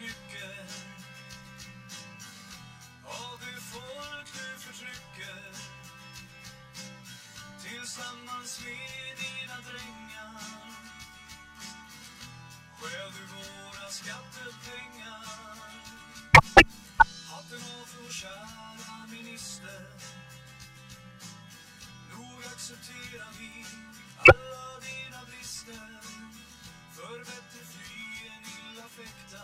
nyckeln Och du får du förtrycker. Tillsammans med dina drängar Stjäl du våra skattepengar. Hatten av vår kära minister. Nog accepterar vi alla dina brister. För bättre fly än illa fäkta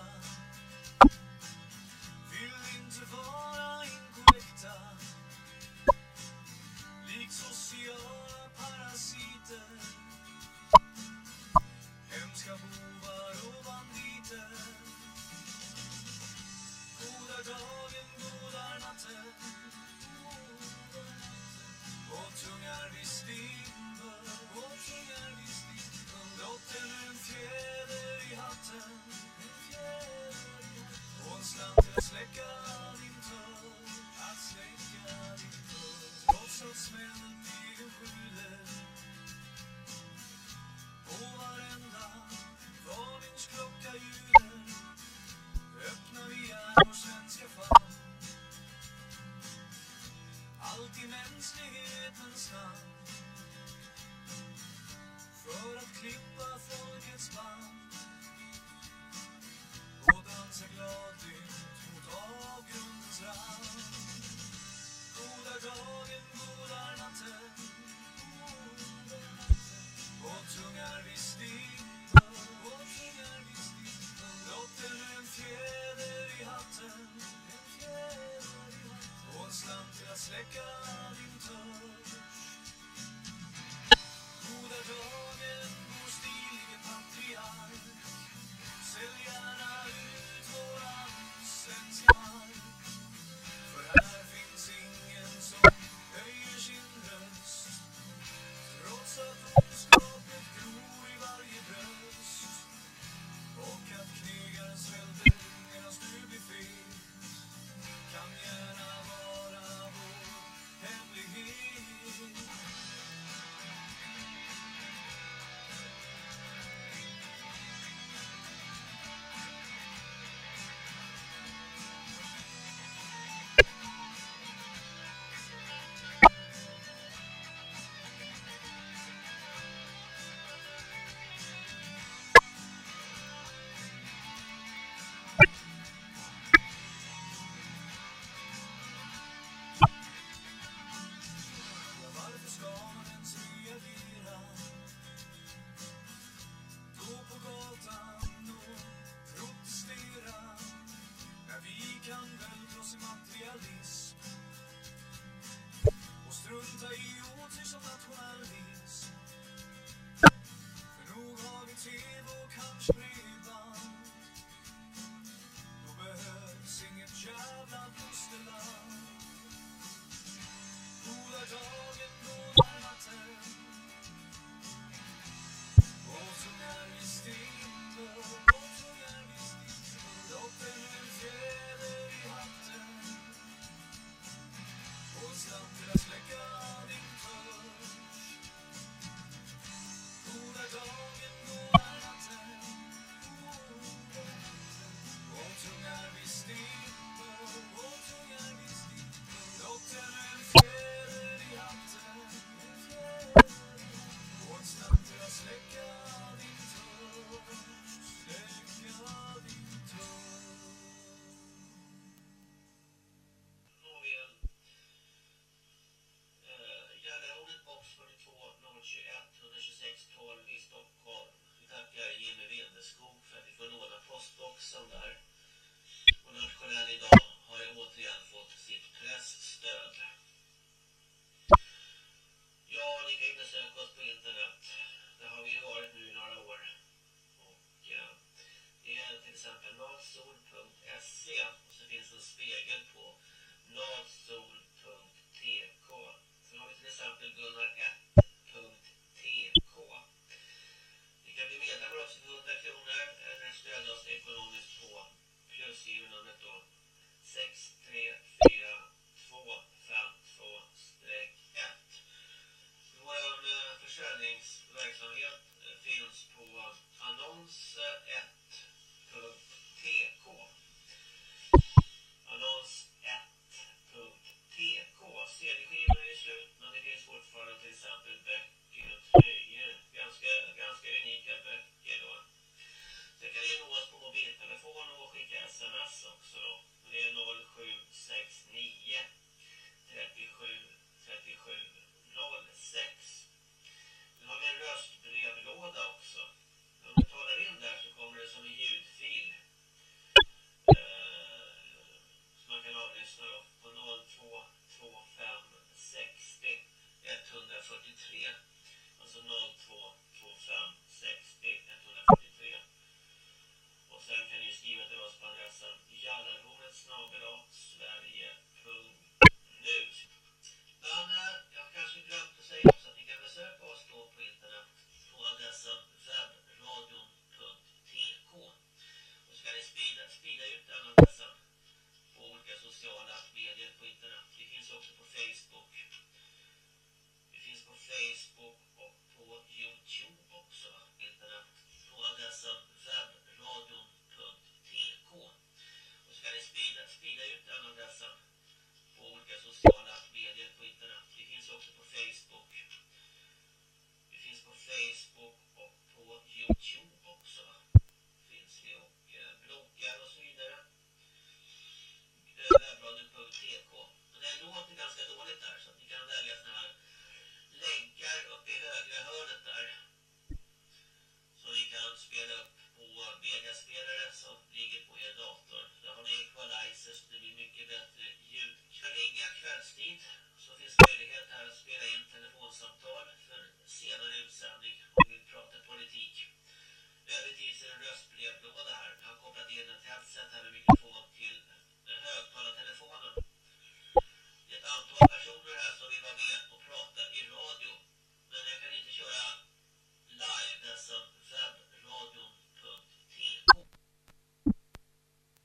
Hallelujah.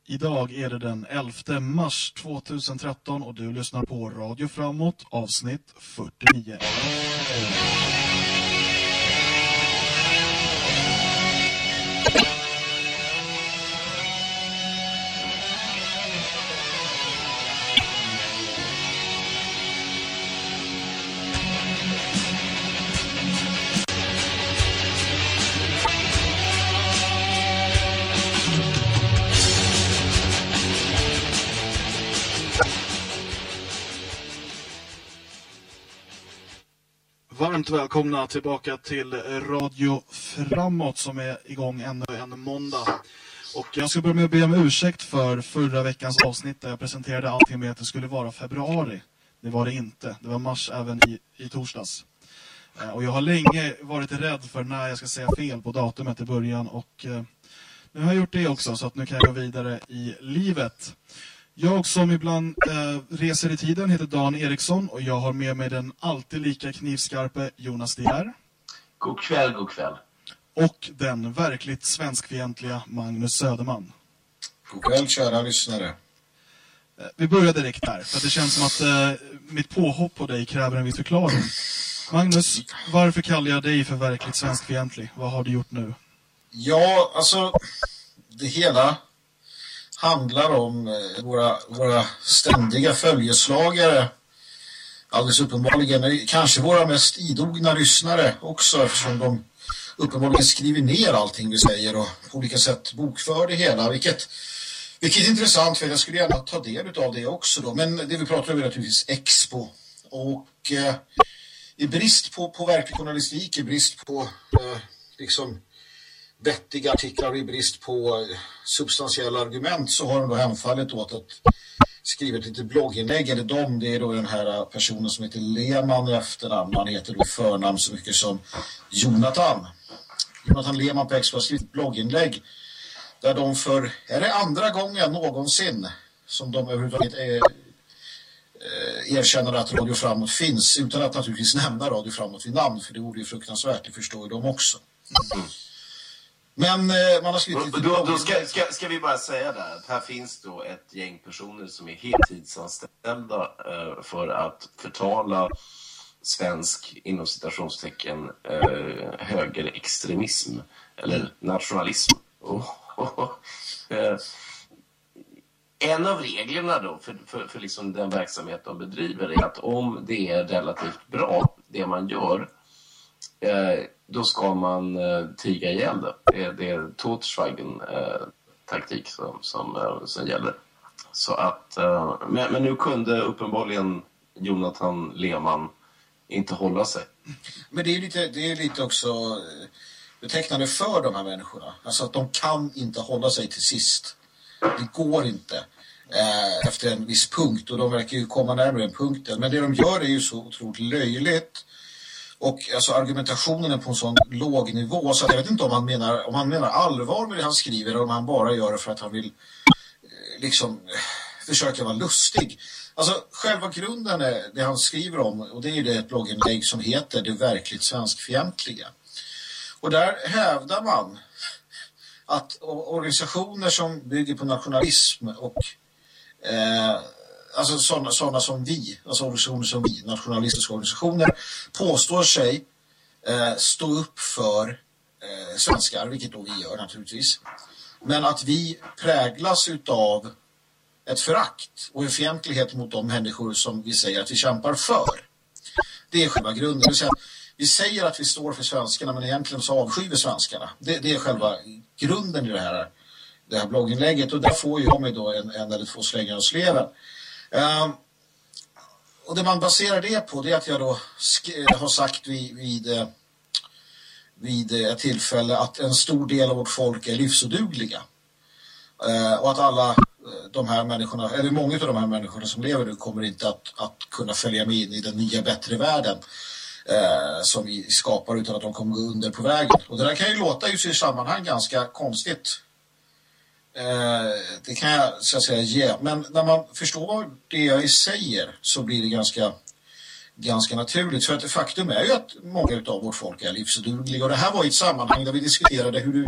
Idag är det den 11 mars 2013 och du lyssnar på Radio Framåt avsnitt 49. Varmt välkomna tillbaka till Radio Framåt som är igång ännu en måndag. Och jag ska börja med att be om ursäkt för förra veckans avsnitt där jag presenterade allting med att det skulle vara februari. Det var det inte. Det var mars även i, i torsdags. Eh, och jag har länge varit rädd för när jag ska säga fel på datumet i början och eh, nu har jag gjort det också så att nu kan jag gå vidare i livet. Jag som ibland eh, reser i tiden heter Dan Eriksson och jag har med mig den alltid lika knivskarpe Jonas Dier. God kväll, god kväll. Och den verkligt svenskfientliga Magnus Söderman. God kväll kära lyssnare. Eh, vi börjar direkt här för det känns som att eh, mitt påhopp på dig kräver en viss förklaring. Magnus, varför kallar jag dig för verkligt svenskfientlig? Vad har du gjort nu? Ja, alltså det hela handlar om eh, våra, våra ständiga följeslagare. Alldeles uppenbarligen, eh, kanske våra mest idogna lyssnare också eftersom de uppenbarligen skriver ner allting vi säger och på olika sätt bokför det hela. Vilket, vilket är intressant för jag skulle gärna ta del av det också då. Men det vi pratar om är naturligtvis Expo. Och eh, i brist på, på verklig journalistik, i brist på eh, liksom vettiga artiklar i brist på substantiella argument så har de då hemfallit åt att skriva ett litet blogginlägg eller de, det är då den här personen som heter Lehmann i efternamn, han heter då förnamn så mycket som Jonathan. Jonathan Lehmann på Expo har skrivit ett blogginlägg där de för, är det andra gången någonsin som de överhuvudtaget är, erkänner att Radio Framåt finns utan att naturligtvis nämna Radio Framåt vid namn för det vore ju fruktansvärt, det förstår ju de också. Mm. Men eh, man har skrivit lite... Då, då ska, ska, ska, vi bara säga där att här finns då ett gäng personer som är heltidsanställda eh, för att förtala svensk inom citationstecken eh, högerextremism eller nationalism. Och, och, eh, en av reglerna då för, för, för liksom den verksamhet de bedriver är att om det är relativt bra det man gör då ska man eh, tiga ihjäl det. Det är, det är Totschweigen-taktik eh, som, som, eh, som gäller. Så att, eh, men, men, nu kunde uppenbarligen Jonathan Lehmann inte hålla sig. Men det är lite, det är lite också eh, betecknande för de här människorna. Alltså att de kan inte hålla sig till sist. Det går inte eh, efter en viss punkt och de verkar ju komma närmare den punkten. Men det de gör är ju så otroligt löjligt och alltså argumentationen är på en sån låg nivå så att jag vet inte om han menar, om han menar allvar med det han skriver eller om han bara gör det för att han vill eh, liksom eh, försöka vara lustig. Alltså själva grunden är det han skriver om och det är det ett blogginlägg som heter Det verkligt svenskfientliga. Och där hävdar man att organisationer som bygger på nationalism och eh, alltså sådana, sådana som vi, alltså organisationer som vi, nationalistiska organisationer, påstår sig eh, stå upp för eh, svenskar, vilket då vi gör naturligtvis. Men att vi präglas utav ett förakt och en fientlighet mot de människor som vi säger att vi kämpar för. Det är själva grunden. Vi säger att vi står för svenskarna men egentligen så avskyr vi svenskarna. Det, det är själva grunden i det här, det här blogginlägget och där får jag mig då en, en eller två slängar av sleven. Um, och det man baserar det på det är att jag då har sagt vid, vid, eh, vid ett tillfälle att en stor del av vårt folk är livsodugliga. Uh, och att alla eh, de här människorna, eller många av de här människorna som lever nu kommer inte att, att kunna följa med in i den nya bättre världen eh, som vi skapar utan att de kommer gå under på vägen. Och det där kan ju låta just i sammanhang ganska konstigt det kan jag så att säga ge. Men när man förstår det jag säger så blir det ganska, ganska naturligt. För att det faktum är ju att många av vårt folk är livsdugliga. Och det här var i ett sammanhang där vi diskuterade hur du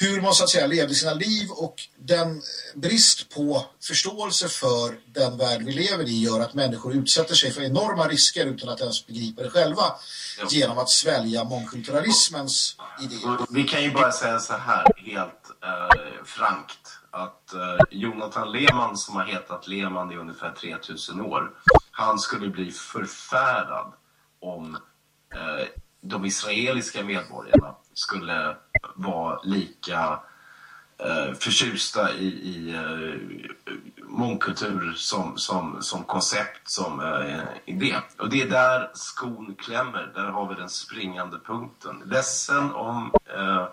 hur man så att säga levde sina liv och den brist på förståelse för den värld vi lever i gör att människor utsätter sig för enorma risker utan att ens begripa det själva Ja. genom att svälja mångkulturalismens idéer. Vi kan ju bara säga så här helt eh, frankt att eh, Jonathan Lehmann som har hetat Lehmann i ungefär 3000 år han skulle bli förfärad om eh, de israeliska medborgarna skulle vara lika eh, förtjusta i, i eh, mångkultur som, som, som koncept, som eh, idé. Och det är där skon klämmer. Där har vi den springande punkten. Ledsen om eh,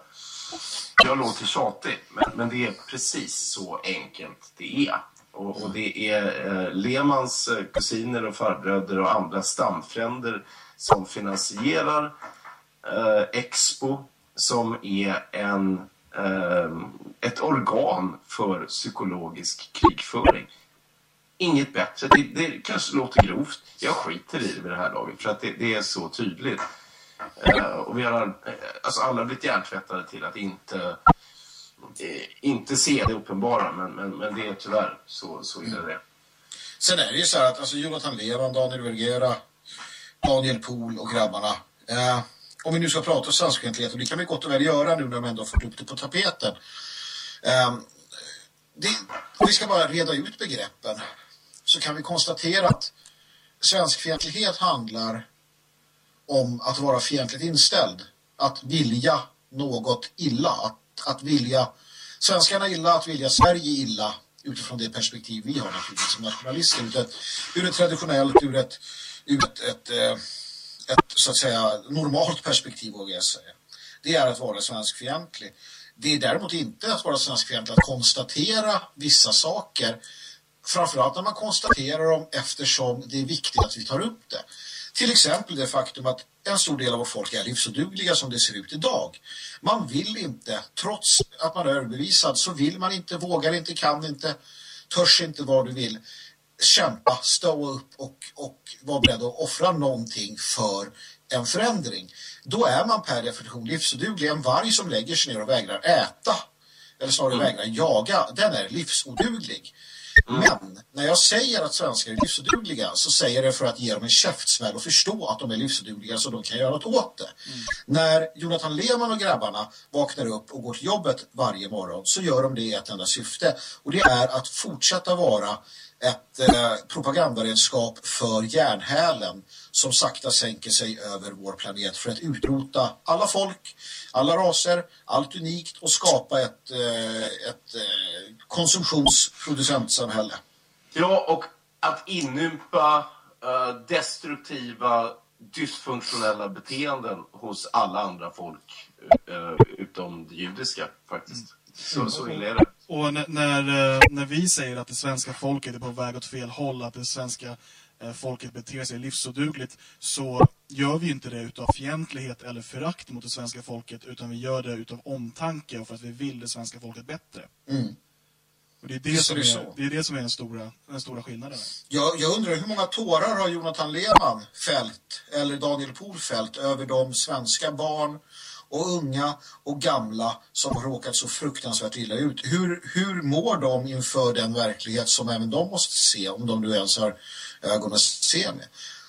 jag låter tjatig, men, men det är precis så enkelt det är. Och, och det är eh, Lehmans eh, kusiner och farbröder och andra stamfränder som finansierar eh, Expo som är en, eh, ett organ för psykologisk krigföring. Inget bättre. Det, det kanske låter grovt. Jag skiter i det vid det här laget för att det, det är så tydligt. Eh, och vi har eh, alltså alla blivit hjärntvättade till att inte, eh, inte se det uppenbara men, men, men det är tyvärr så, så illa det. Sen är det ju så här att alltså, Jonathan Levan, Daniel Vergera, Daniel Pohl och grabbarna. Eh, om vi nu ska prata svenskfientlighet, och det kan vi gott och väl göra nu när de ändå har fått upp det på tapeten. Eh, det, om vi ska bara reda ut begreppen så kan vi konstatera att svenskfientlighet handlar om att vara fientligt inställd. Att vilja något illa. Att, att vilja svenskarna illa, att vilja Sverige illa utifrån det perspektiv vi har naturligtvis som nationalister. Ur ett, ur ett traditionellt, ur ett, ur ett, ett, eh, ett så att säga normalt perspektiv vågar jag säga. Det är att vara svenskfientlig. Det är däremot inte att vara svenskfientlig att konstatera vissa saker. Framförallt när man konstaterar dem eftersom det är viktigt att vi tar upp det. Till exempel det faktum att en stor del av vårt folk är livsodugliga som det ser ut idag. Man vill inte, trots att man är överbevisad, så vill man inte, vågar inte, kan inte, törs inte vad du vill kämpa, stå upp och, och vara beredd att offra någonting för en förändring. Då är man per definition livsoduglig. En varg som lägger sig ner och vägrar äta, eller snarare vägrar jaga, den är livsoduglig. Men när jag säger att svenskar är livsodugliga så säger jag det för att ge dem en käftsmäll och förstå att de är livsodugliga så de kan göra något åt det. När Jonathan Lehmann och grabbarna vaknar upp och går till jobbet varje morgon så gör de det i ett enda syfte och det är att fortsätta vara ett eh, propagandaredskap för järnhälen som sakta sänker sig över vår planet för att utrota alla folk, alla raser, allt unikt och skapa ett, eh, ett eh, konsumtionsproducentsamhälle. Ja, och att inympa eh, destruktiva, dysfunktionella beteenden hos alla andra folk eh, utom det judiska faktiskt. Så, så illa är det. Och när, när, eh, när vi säger att det svenska folket är på väg åt fel håll, att det svenska eh, folket beter sig livsodugligt, så gör vi inte det utav fientlighet eller förakt mot det svenska folket, utan vi gör det utav omtanke och för att vi vill det svenska folket bättre. Mm. Och det är det, som är, så. det är det som är den stora, den stora skillnaden. Jag, jag undrar hur många tårar har Jonathan Lehmann fällt eller Daniel Pohl fällt över de svenska barn och unga och gamla som har råkat så fruktansvärt illa ut. Hur, hur mår de inför den verklighet som även de måste se om de nu ens har ögon att se med?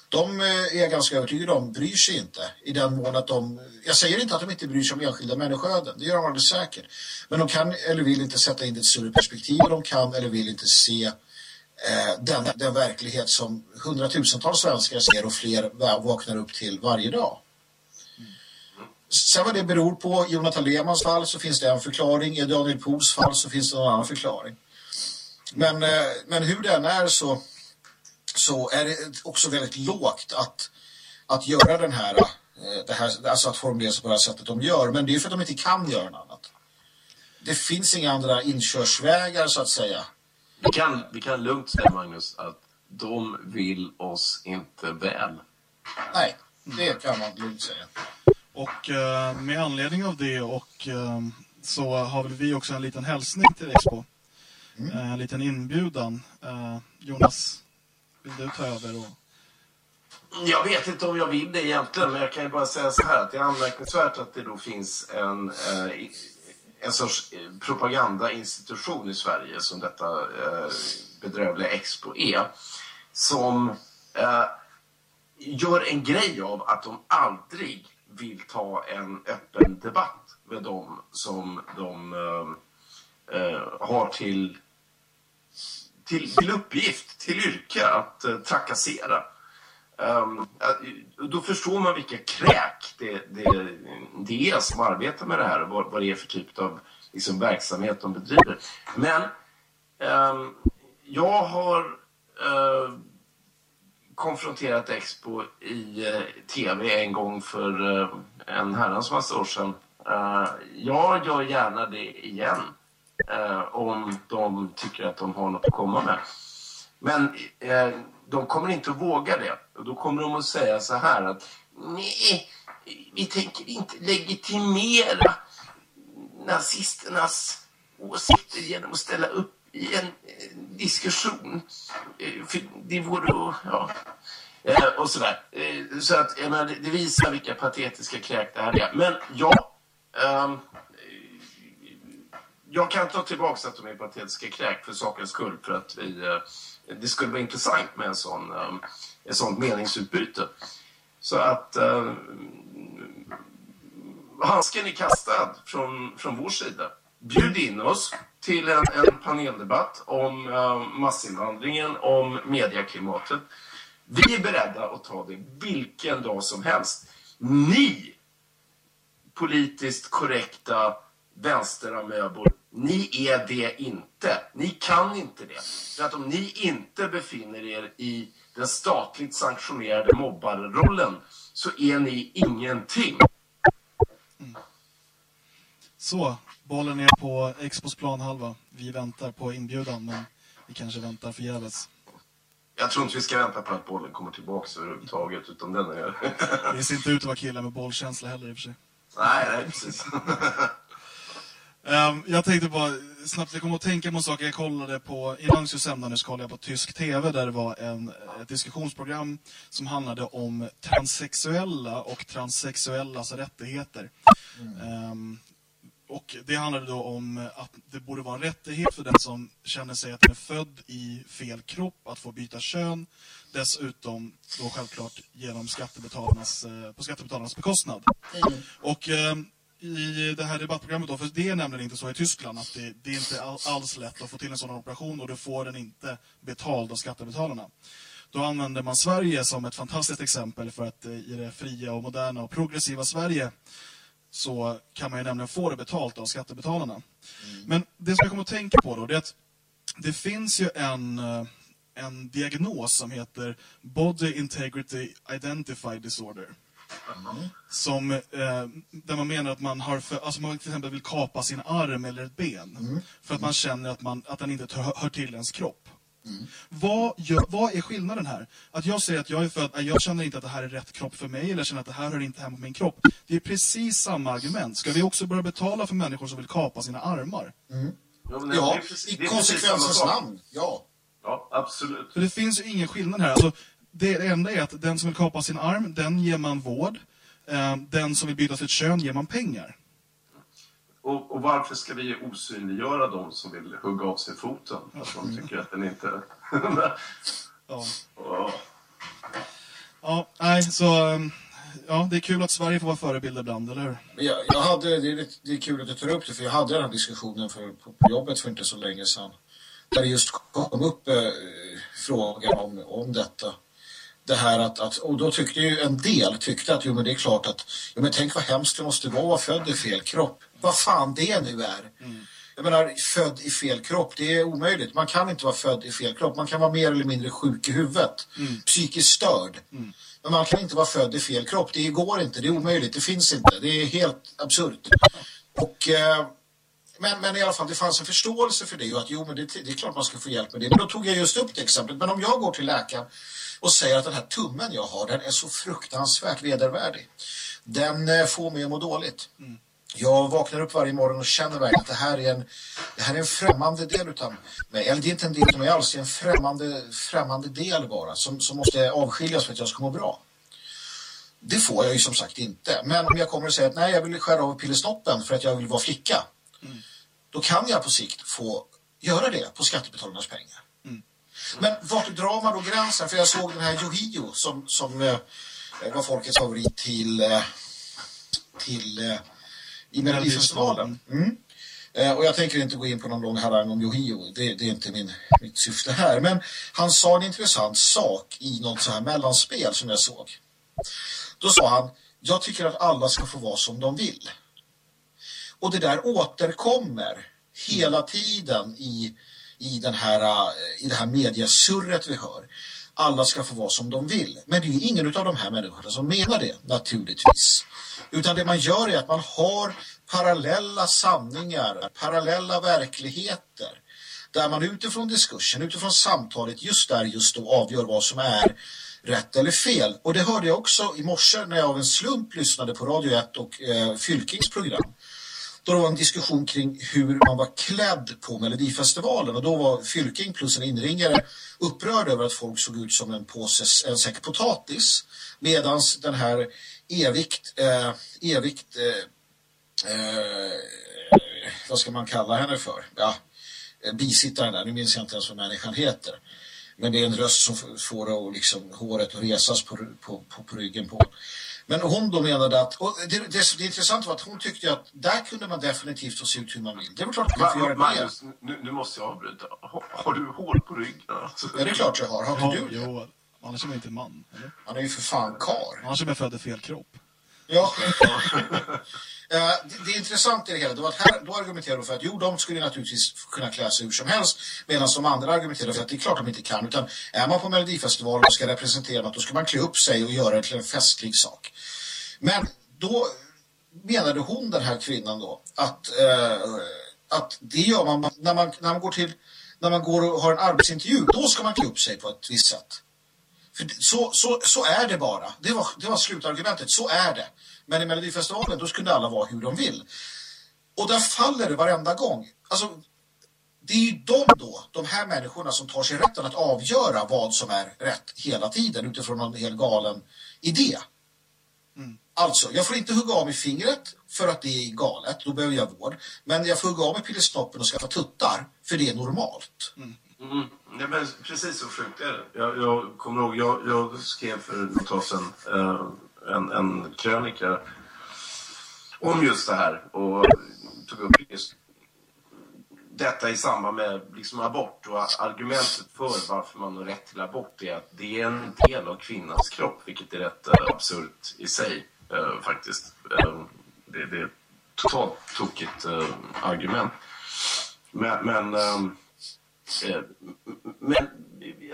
De eh, är jag ganska övertygade om bryr sig inte i den mån att de... Jag säger inte att de inte bryr sig om enskilda människoöden, det gör de alldeles säkert. Men de kan eller vill inte sätta in det i ett större perspektiv och de kan eller vill inte se eh, den, den verklighet som hundratusentals svenskar ser och fler vaknar upp till varje dag. Sen vad det beror på, i Jonathan Lehmanns fall så finns det en förklaring, i Daniel Pohls fall så finns det en annan förklaring. Men, eh, men hur den är så, så är det också väldigt lågt att, att göra den här, eh, det här, alltså att formulera sig på det här sättet de gör. Men det är för att de inte kan göra något annat. Det finns inga andra inkörsvägar så att säga. Vi kan, vi kan lugnt säga, Magnus, att de vill oss inte väl. Nej, det kan man lugnt säga. Och eh, med anledning av det och eh, så har vi också en liten hälsning till Expo. Eh, en liten inbjudan. Jonas, vill du ta över? Och... Jag vet inte om jag vill det egentligen, men jag kan ju bara säga så här att det är anmärkningsvärt att det då finns en, eh, en sorts propagandainstitution i Sverige som detta eh, bedrövliga Expo är. Som eh, gör en grej av att de aldrig vill ta en öppen debatt med dem som de eh, eh, har till, till, till uppgift, till yrke att eh, trakassera. Um, då förstår man vilka kräk det, det, det är som arbetar med det här och vad, vad det är för typ av liksom, verksamhet de bedriver. Men um, jag har uh, konfronterat Expo i eh, tv en gång för eh, en herrans massa år sedan. Eh, Jag gör gärna det igen om de tycker att de har något att komma med. Men de kommer inte att våga det. Och då kommer de att säga så här att nej, vi tänker inte legitimera nazisternas åsikter genom att ställa upp i en eh, diskussion. Eh, för det vore ja, eh, och sådär. Så att menar, det visar vilka patetiska kräk det här är. Men ja, um, jag kan ta tillbaka att de är patetiska kräk för sakens skull för att vi det skulle vara intressant med en sån, um, ett sånt meningsutbyte. Så att ehm, handsken är kastad från, från vår sida. Bjud in oss till en, en paneldebatt om uh, massinvandringen, om medieklimatet. Vi är beredda att ta det vilken dag som helst. Ni, politiskt korrekta vänsteramöbor, ni är det inte. Ni kan inte det. För att om ni inte befinner er i den statligt sanktionerade mobbarrollen så är ni ingenting. Mm. Så, bollen är på Expos planhalva. Vi väntar på inbjudan, men vi kanske väntar förgäves. Jag tror inte vi ska vänta på att bollen kommer tillbaka överhuvudtaget, utan den är... det ser inte ut att vara killar med bollkänsla heller i och för sig. Nej, nej, precis. Um, jag tänkte bara snabbt, jag kom att tänka på en sak. Jag kollade på, i Langsusömnanus kollade jag på tysk tv där det var en, ett diskussionsprogram som handlade om transsexuella och transsexuellas rättigheter. Mm. Um, och det handlade då om att det borde vara en rättighet för den som känner sig att den är född i fel kropp att få byta kön. Dessutom då självklart genom skattebetalarnas, eh, på skattebetalarnas bekostnad. Mm. Och um, i det här debattprogrammet då, för det är nämligen inte så i Tyskland att det, det är inte alls lätt att få till en sådan operation och du får den inte betald av skattebetalarna. Då använder man Sverige som ett fantastiskt exempel för att eh, i det fria och moderna och progressiva Sverige så kan man ju nämligen få det betalt av skattebetalarna. Mm. Men det som jag kommer att tänka på då det är att det finns ju en, eh, en diagnos som heter Body Integrity Identified Disorder. Som, eh, där man menar att man har för, alltså man till exempel vill kapa sin arm eller ett ben. Mm. För att man känner att, man, att den inte hör till ens kropp. Mm. Vad, gör, vad är skillnaden här? Att jag säger att jag är född, jag känner inte att det här är rätt kropp för mig eller jag känner att det här hör inte hemma på min kropp. Det är precis samma argument. Ska vi också börja betala för människor som vill kapa sina armar? Mm. Ja, ja i konsekvensens namn. Ja. Ja, absolut. För det finns ju ingen skillnad här. Alltså, det enda är att den som vill kapa sin arm, den ger man vård. Eh, den som vill byta sitt kön ger man pengar. Och, och, varför ska vi osynliggöra de som vill hugga av sig foten? Ja. Att de tycker att den inte... ja. Oh. Ja, nej, så... Ehm, ja, det är kul att Sverige får vara förebild ibland, eller hur? Jag, jag hade, det, är, det är kul att du tar upp det, för jag hade den här diskussionen för, på, på jobbet för inte så länge sedan. Där det just kom upp eh, frågan om, om detta det här att, att, och då tyckte ju en del tyckte att jo men det är klart att jo men tänk vad hemskt det måste vara att vara född i fel kropp. Vad fan det nu är. Mm. Jag menar, född i fel kropp, det är omöjligt. Man kan inte vara född i fel kropp. Man kan vara mer eller mindre sjuk i huvudet. Mm. Psykiskt störd. Mm. Men man kan inte vara född i fel kropp. Det går inte, det är omöjligt, det finns inte. Det är helt absurt. Och... Eh, men, men i alla fall, det fanns en förståelse för det och att jo, men det, det, är klart man ska få hjälp med det. Men då tog jag just upp det exemplet. Men om jag går till läkaren och säger att den här tummen jag har, den är så fruktansvärt vedervärdig. Den eh, får mig att må dåligt. Mm. Jag vaknar upp varje morgon och känner verkligen att det här är en, det här är en främmande del utav mig. Eller det är inte en del av mig alls, det är en främmande, främmande del bara som, som måste avskiljas för att jag ska må bra. Det får jag ju som sagt inte. Men om jag kommer och säger att nej, jag vill skära av pillesnoppen för att jag vill vara flicka. då kan jag på sikt få göra det på skattebetalarnas pengar. Men vart drar man då gränsen? För jag såg den här Yohio som, som eh, var folkets favorit till, eh, till eh, i Melodifestivalen. Mm. Eh, och jag tänker inte gå in på någon lång harang om Yohio. Det, det är inte min, mitt syfte här. Men han sa en intressant sak i något så här mellanspel som jag såg. Då sa han, jag tycker att alla ska få vara som de vill. Och det där återkommer hela tiden i, i, den här, eh, i det här mediesurret vi hör. Alla ska få vara som de vill. Men det är ju ingen av de här människorna som menar det, naturligtvis. Utan det man gör är att man har parallella sanningar, parallella verkligheter. Där man utifrån diskursen, utifrån samtalet just där just då avgör vad som är rätt eller fel. Och det hörde jag också i morse när jag av en slump lyssnade på Radio 1 och eh, Fylkings program. Då det var en diskussion kring hur man var klädd på Melodifestivalen och då var Fylking plus en inringare upprörd över att folk såg ut som en påse, en säck potatis medan den här evigt, eh, evigt eh, eh, vad ska man kalla henne för? Ja, bisittaren där, nu minns jag inte ens vad människan heter. Men det är en röst som får och liksom, håret att resas på, på, på, på ryggen på. Men hon då menade att, och det, det, det intressanta var att hon tyckte att där kunde man definitivt få se ut hur man vill. Det är väl klart att man får göra det. Magnus, nu, nu måste jag avbryta. Har, har du hår på ryggen? Alltså? Ja, det är klart jag har. Har inte du det? Annars är man inte man. Eller? Han är ju för fan kar. Annars är man född i fel kropp. Ja. Eh, det, det är intressant i det hela. Det var att här, då argumenterar de för att jo, de skulle naturligtvis kunna klä sig hur som helst. Medan de andra argumenterar för att det är klart de inte kan. Utan är man på Melodifestivalen och ska representera något, då ska man klä upp sig och göra det till en festlig sak. Men då menade hon, den här kvinnan då, att, eh, att det gör man när, man när man går till när man går och har en arbetsintervju, då ska man klä upp sig på ett visst sätt. Så, så, så är det bara. Det var, det var slutargumentet. Så är det. Men i Melodifestivalen då skulle alla vara hur de vill. Och där faller det varenda gång. Alltså, det är ju de då, de här människorna som tar sig rätten att avgöra vad som är rätt hela tiden utifrån en helt galen idé. Alltså, jag får inte hugga av mig fingret för att det är galet, då behöver jag vård. Men jag får hugga av mig pillesnoppen och skaffa tuttar, för det är normalt. Mm. Ja, men precis så sjukt är det. Jag, jag kommer ihåg, jag, jag skrev för ett tag sedan eh, en, en krönika om just det här och tog upp just detta i samband med liksom abort och argumentet för varför man har rätt till abort är att det är en del av kvinnans kropp, vilket är rätt eh, absurt i sig eh, faktiskt. Eh, det, det är ett totalt tokigt eh, argument. Men, men ehm, Eh, Men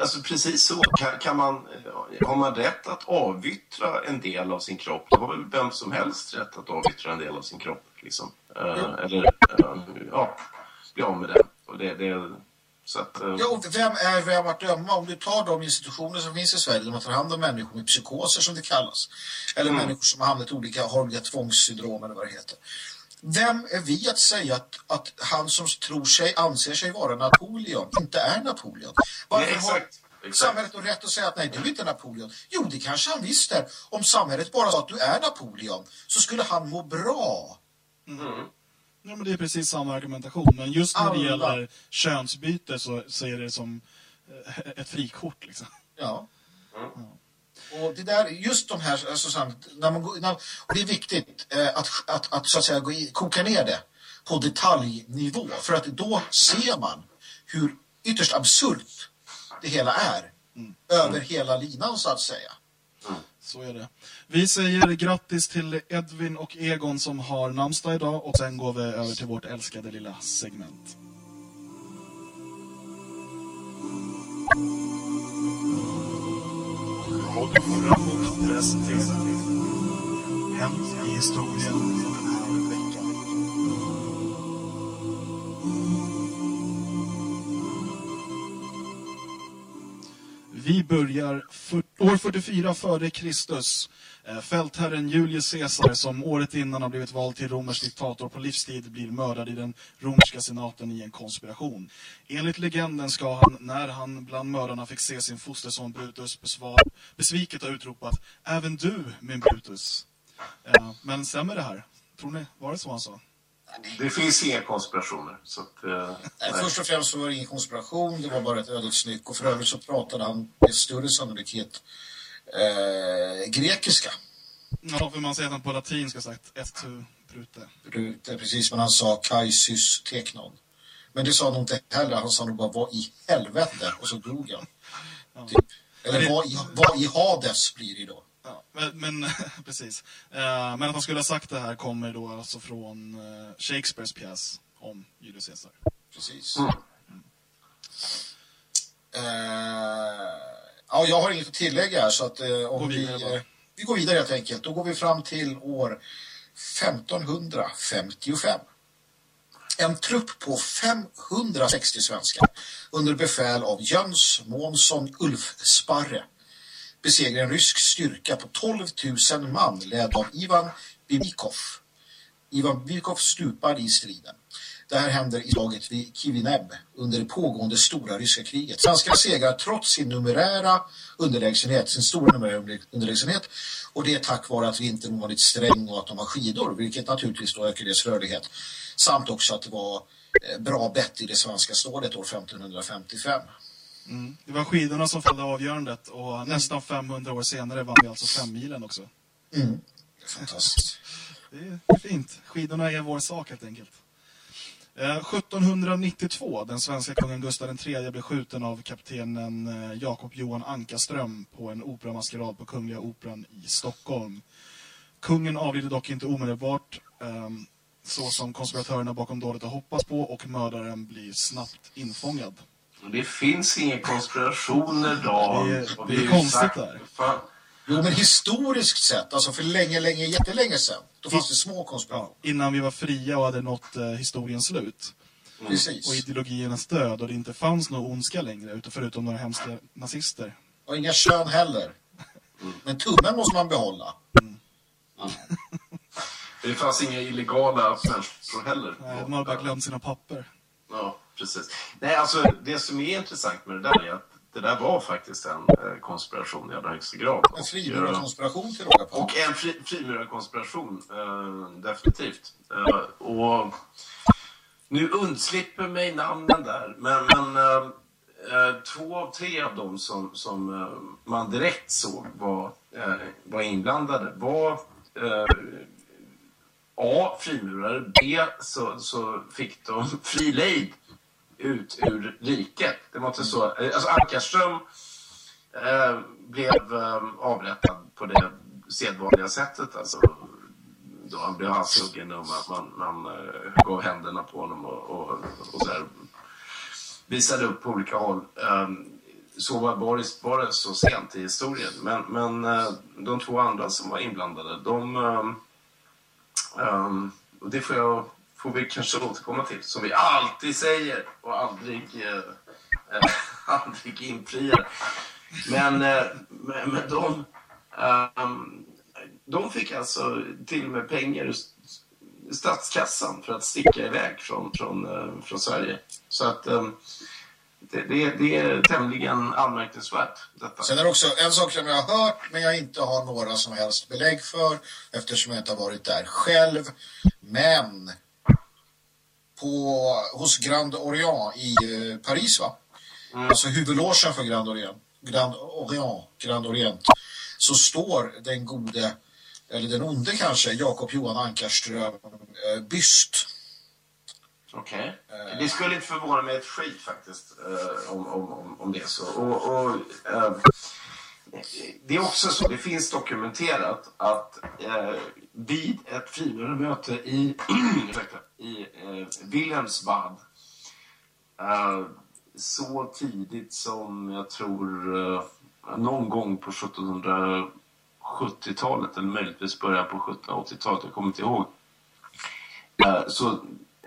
alltså precis så. Kan, kan man, eh, har man rätt att avyttra en del av sin kropp? Då har väl vem som helst rätt att avyttra en del av sin kropp. Liksom. Eh, Eller eh, ja, bli av med den. Och det, det, så att, eh, Ja, och vem är vem att döma om du tar de institutioner som finns i Sverige där man tar hand om människor med psykoser som det kallas. Eller människor som har hamnat i olika, olika tvångssyndrom eller vad det heter. Vem är vi att säga att, att han som tror sig, anser sig vara Napoleon inte är Napoleon? Varför Nej, har exakt, exakt. samhället då rätt att säga att nej, du är inte Napoleon? Jo, det kanske han visst är. Om samhället bara sa att du är Napoleon så skulle han må bra. Ja, men det är precis samma argumentation. Men just när det Alla. gäller könsbyte så ser det som eh, ett frikort. Liksom. Ja. Och det där, just de här, alltså, sant, när man, går- när, och det är viktigt eh, att, att, att så att säga gå i, koka ner det på detaljnivå. För att då ser man hur ytterst absurt det hela är. Över hela linan så att säga. Så är det. Vi säger grattis till Edvin och Egon som har namnsdag idag och sen går vi över till vårt älskade lilla segment. Radio och presenterar Hänt i historien den här veckan. Vi börjar för, år 44 före Kristus. Eh, fältherren Julius Caesar som året innan har blivit vald till romersk diktator på livstid blir mördad i den romerska senaten i en konspiration. Enligt legenden ska han, när han bland mördarna fick se sin fosterson Brutus besvar, besviket ha utropat Även du, min Brutus. Eh, men stämmer det här? Tror ni, var det så han sa? Det finns inga konspirationer. Så att, eh, Nej, först och främst så var det ingen konspiration, det var bara ett ödets. Och för övrigt så pratade han med större sannolikhet eh, grekiska. Ja, för man säger att han på latin ska sagt ett tu brute. Det är precis men han sa kaisys teknon. Men det sa han inte heller, han sa nog bara vad i helvete och så dog han. Typ. Eller vad i, vad i Hades blir det då? Ja, men, precis. Eh, men att han skulle ha sagt det här kommer då alltså från eh, Shakespeares pjäs om Julius Caesar. Precis. Eh, ja, jag har inget att tillägga här så att eh, om vi, eh, vi går vidare helt enkelt. Då går vi fram till år 1555. En trupp på 560 svenskar under befäl av Jöns Månsson Ulfsparre besegra en rysk styrka på 12 000 man ledd av Ivan Bibikov. Ivan Bibikov stupar i striden. Det här händer i slaget vid Kivineb under det pågående stora ryska kriget. Svenskarna segrar trots sin numerära underlägsenhet, sin stora numerära underlägsenhet. Och det är tack vare att vintern varit sträng och att de har skidor, vilket naturligtvis då ökar deras rörlighet. Samt också att det var eh, bra bett i det svenska stålet år 1555. Mm. Det var skidorna som fällde avgörandet och nästan 500 år senare vann vi alltså femmilen också. Mm. Det är fantastiskt. Det är, fint. Skidorna är vår sak helt enkelt. Eh, 1792, den svenska kungen Gustav III blev skjuten av kaptenen eh, Jakob Johan Ankarström på en operamaskerad på Kungliga Operan i Stockholm. Kungen avlidde dock inte omedelbart, eh, så som konspiratörerna bakom dådet har hoppats på och mördaren blir snabbt infångad. Det finns inga konspirationer, Dan. Det är- Och det är konstigt där. Jo, men historiskt sett, alltså för länge, länge, jättelänge sedan, då fanns det små konspirationer. Innan vi var fria och hade nått eh, historiens slut. Precis. och ideologiernas död och det inte fanns någon ondska längre förutom några hemska nazister. Och inga kön heller. Men tummen måste man behålla. det fanns inga illegala människor heller. Nej, de har bara glömt sina papper. Ja, precis. Nej, alltså det som är intressant med det där är att det där var faktiskt en eh, konspiration i allra högsta grad. En frimurarkonspiration till råga på. Och en fri, frimurarkonspiration, eh, definitivt. Eh, och nu undslipper mig namnen där, men, men eh, två av tre av dem som, som man direkt såg var, var inblandade var A. Frimurare. B. Så, så fick de fri lejd ut ur riket. Det var inte så. Alltså Ankarström eh, blev eh, avrättad på det sedvanliga sättet. Alltså, då han blev halshuggen och man, man, man eh, gav händerna på honom och, och, och så här, visade upp på olika håll. Ehm, så var Boris Var det så sent i historien. Men, men eh, de två andra som var inblandade, de... Um, och det får, jag, får vi kanske återkomma till, som vi alltid säger och aldrig, eh, eh, aldrig infriar. Men, eh, med, med de, ehm, de fick alltså till och med pengar ur statskassan för att sticka iväg från, från, eh, från Sverige. Så att ehm, det, det, det är tämligen anmärkningsvärt detta. Sen är det också en sak som jag har hört men jag inte har några som helst belägg för eftersom jag inte har varit där själv. Men på, hos Grand Orient i eh, Paris va? Alltså huvudlogen för Grand Orient, Grand Orient, Grand Orient så står den gode, eller den onde kanske, Jakob Johan Ankarström eh, byst. Okej. Det skulle inte förvåna mig ett skit faktiskt eh, om, om, om, om det är så. Och, och, eh, det är också så, det finns dokumenterat att eh, vid ett frimurarmöte i, i eh, Wilhelmsbad eh, så tidigt som jag tror eh, någon gång på 1770-talet eller möjligtvis början på 1780-talet, jag kommer inte ihåg. Eh, så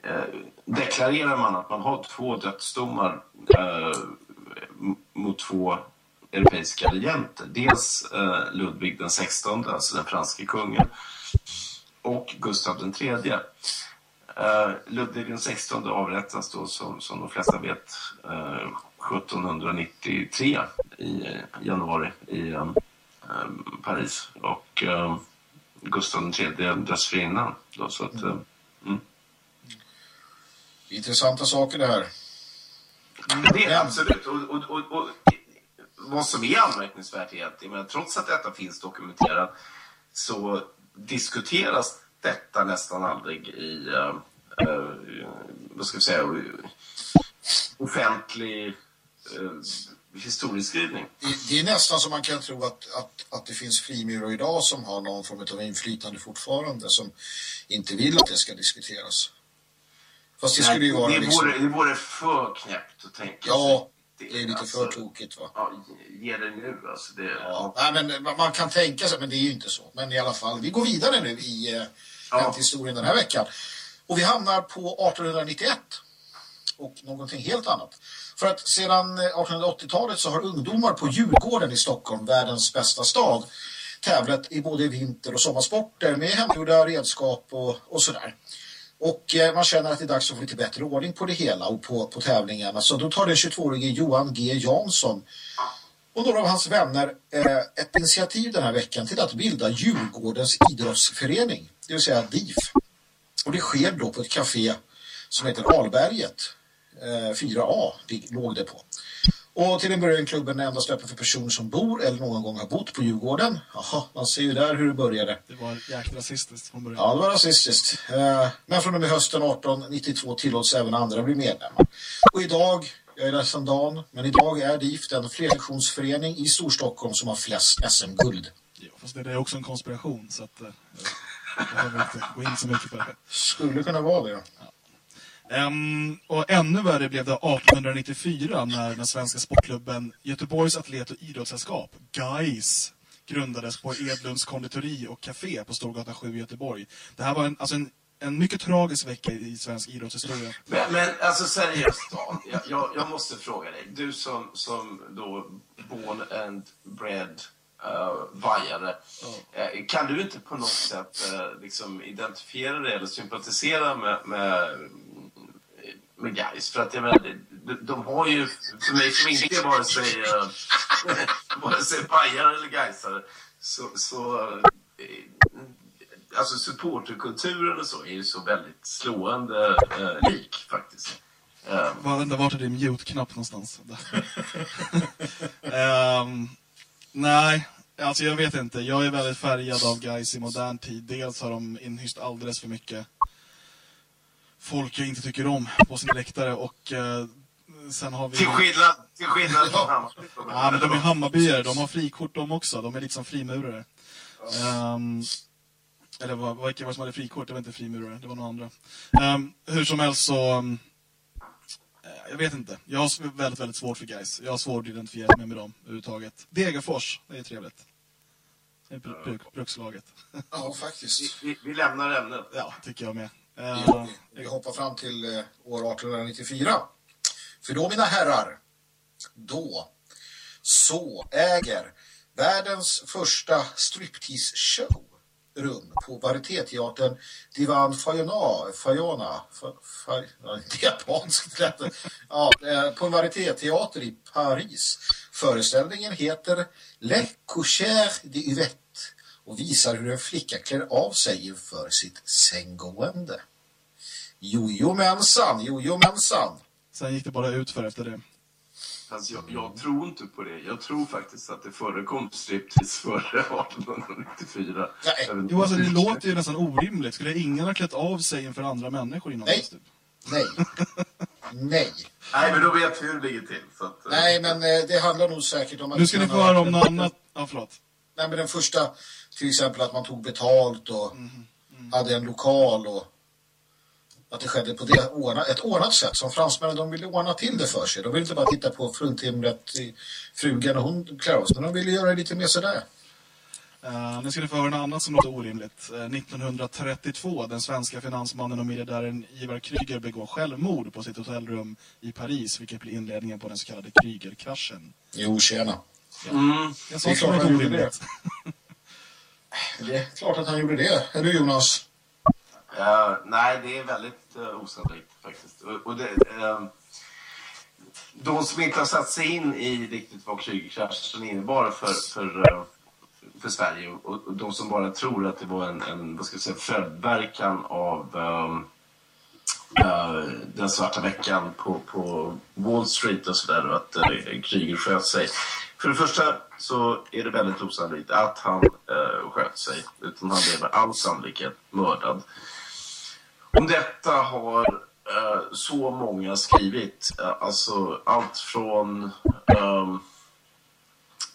eh, deklarerar man att man har två dödsdomar eh, mot två europeiska regenter. Dels eh, Ludvig den 16, alltså den franske kungen, och Gustav den tredje. Eh, Ludvig den 16 avrättas då som, som de flesta vet eh, 1793 i eh, januari i eh, eh, Paris. Och Gustav den tredje dessförinnan. Då, så att, mm. Intressanta saker det här. Det är absolut. Och, och, och, och vad som är anmärkningsvärt jag menar, trots att detta finns dokumenterat så diskuteras detta nästan aldrig i uh, uh, vad ska vi säga, offentlig uh, historieskrivning. Det, det är nästan som man kan tro att, att, att det finns frimurare idag som har någon form av inflytande fortfarande som inte vill att det ska diskuteras. Fast det Nej, skulle ju vara det, liksom... vore, det vore för knäppt att tänka Ja, sig. Det är lite alltså, för tokigt va? Ja, ge det nu alltså. Det, Ja, nej, men man- kan tänka sig, men det är ju inte så. Men i alla fall, vi går vidare nu i eh, Ja. historien den här veckan. Och vi hamnar på 1891 och någonting helt annat. För att sedan eh, 1880-talet så har ungdomar på Djurgården i Stockholm, världens bästa stad, tävlat i både vinter- och sommarsporter med hemgjorda redskap och, och sådär. Och eh, man känner att det är dags att få lite bättre ordning på det hela och på, på tävlingarna. Så då tar den 22-årige Johan G. Jansson och några av hans vänner eh, ett initiativ den här veckan till att bilda Djurgårdens idrottsförening, det vill säga DIF. Och det sker då på ett café som heter Alberget, eh, 4A det låg det på. Och till en början är klubben endast öppen för personer som bor eller någon gång har bott på Djurgården. Jaha, man ser ju där hur det började. Det var jäkligt rasistiskt från början. Ja, det var rasistiskt. Eh, Men från och med hösten 1892 tillåts även andra bli medlemmar. Och idag, jag är ledsen Dan, men idag är DIF den flersektionsförening i Storstockholm som har flest SM-guld. Ja, fast det är också en konspiration så att... eh, Jag behöver inte gå in så mycket på det. Skulle kunna vara det. Ehm, och ännu värre blev det 1894 när den svenska sportklubben Göteborgs atlet- och idrottssällskap, GAIS, grundades på Edlunds konditori och café på Storgatan 7 i Göteborg. Det här var en, alltså en, en mycket tragisk vecka i svensk idrottshistoria. Men, men alltså seriöst Dan, jag, jag, jag måste fråga dig. Du som, som då born and bred uh, vajare. eh, kan du inte på något sätt eh, liksom identifiera dig eller sympatisera med, med, med guys? För att jag menar, de, de har ju, för mig som inte är vare sig, eh, vare sig bajare eller gaisare, så, så eh, alltså supporterkulturen och så är ju så väldigt slående eh, lik faktiskt. Um. Var, vart är din mute-knapp någonstans? um, nej, alltså jag vet inte. Jag är väldigt färgad av guys i modern tid. Dels har de inhyst alldeles för mycket folk jag inte tycker om på sin läktare och eh, sen har vi... till skillnad, till skillnad från Hammarby. Ja, men de är Hammarbyare. De har frikort de också. De är lite som frimurare. Ehm, eller vad, vad, vilka var det som hade frikort? Det var inte frimurare, det var några andra. Ehm, hur som helst så... um, jag vet inte. Jag har väldigt, väldigt svårt för guys. Jag har svårt att identifiera mig med dem överhuvudtaget. Degerfors, det är trevligt. Det är br- bruk, brukslaget. Ja, faktiskt. Vi, vi lämnar ämnet. ja, tycker jag med. Vi, vi hoppar fram till eh, år 1894. För då, mina herrar, då så äger världens första striptease-show rum på varietéteatern Divan Fayona, Fayona, det japanskt lät det. ja, eh, på en varietéteater i Paris. Föreställningen heter Le Coucher de Yvette och visar hur en flicka klär av sig inför sitt sänggående. Jojomensan, jojomensan. sen gick det bara ut för efter det. Fast jag, jag tror inte på det. Jag tror faktiskt att det förekom striptease före 1894. Nej. Jo, alltså det låter ju nästan orimligt. Skulle ingen ha klätt av sig inför andra människor inom Nej. typ? Nej. Nej. Nej, men då vet vi hur det ligger till. Så att, eh, Nej, men eh, det handlar nog säkert om att... Nu ska ni få höra om något annat. Ja, förlåt. Nej, men den första, till exempel att man tog betalt och Mhm, hade en lokal och att det skedde på det ordna, ett ordnat sätt som fransmännen de ville ordna till det för sig. De ville inte bara titta på fruntimret i frugan och hon klär oss, men de ville göra det lite mer sådär. Uh, nu ska ni få höra något annat som låter orimligt. Eh, 1932, den svenska finansmannen och miljardären Ivar Kryger begår självmord på sitt hotellrum i Paris, vilket blir inledningen på den så kallade Krygerkraschen. Jo, tjena. Mm. Jag Det är sa klart han gjorde orimligt. Det är klart att han gjorde det. Eller Jonas? Uh, nej, det är väldigt uh, osannolikt faktiskt. Och, och det, uh, de som inte har satt sig in i riktigt vad Krügerkraschen innebar för, för, uh, för Sverige och, och de som bara tror att det var en, en vad ska jag säga, följdverkan av, ehm, Uh, den svarta veckan på, på Wall Street och sådär och att uh, Kryger sköt sig. För det första så är det väldigt osannolikt att han eh, sköt sig utan han blev med all sannolikhet mördad. Om detta har eh, så många skrivit, eh, alltså allt från eh,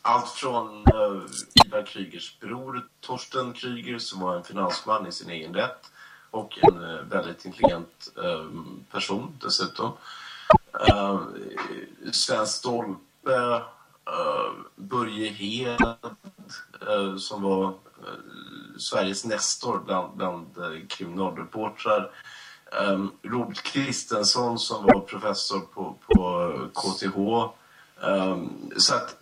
allt från eh, Ivar Krygers bror Torsten Kryger som var en finansman i sin egen rätt och en eh, väldigt intelligent ehm, person dessutom. Eh, Sven Stolpe, Eh, Börje Hed uh, som var uh, Sveriges nestor bland, bland uh, kriminalreportrar. Um, Robert Kristensson som var professor på, på KTH. Um, ehm, så att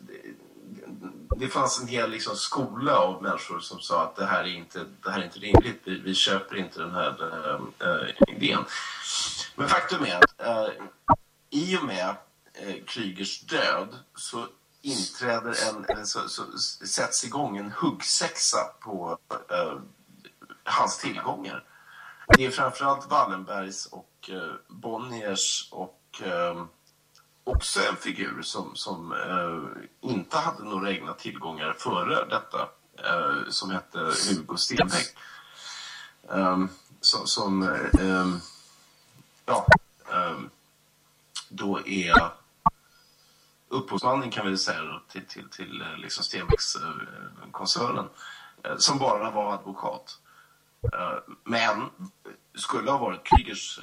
det fanns en hel liksom, skola av människor som sa att det här är inte, det här är inte rimligt, vi, vi köper inte den här äh, idén. Men faktum är att äh, i och med äh, Krygers död så inträder en, en så, så, sätts igång en huggsexa på eh, hans tillgångar. Det är framförallt Wallenbergs och eh, Bonniers och eh, också en figur som, som eh, inte hade några egna tillgångar före detta, eh, som hette Hugo Stenbeck. Ehm, som, som ja, ehm, då är upphovsmannen kan vi säga då, till, till, till eh, liksom Stenbecks-koncernen, eh, som bara var advokat. Eh, men skulle ha varit Krygers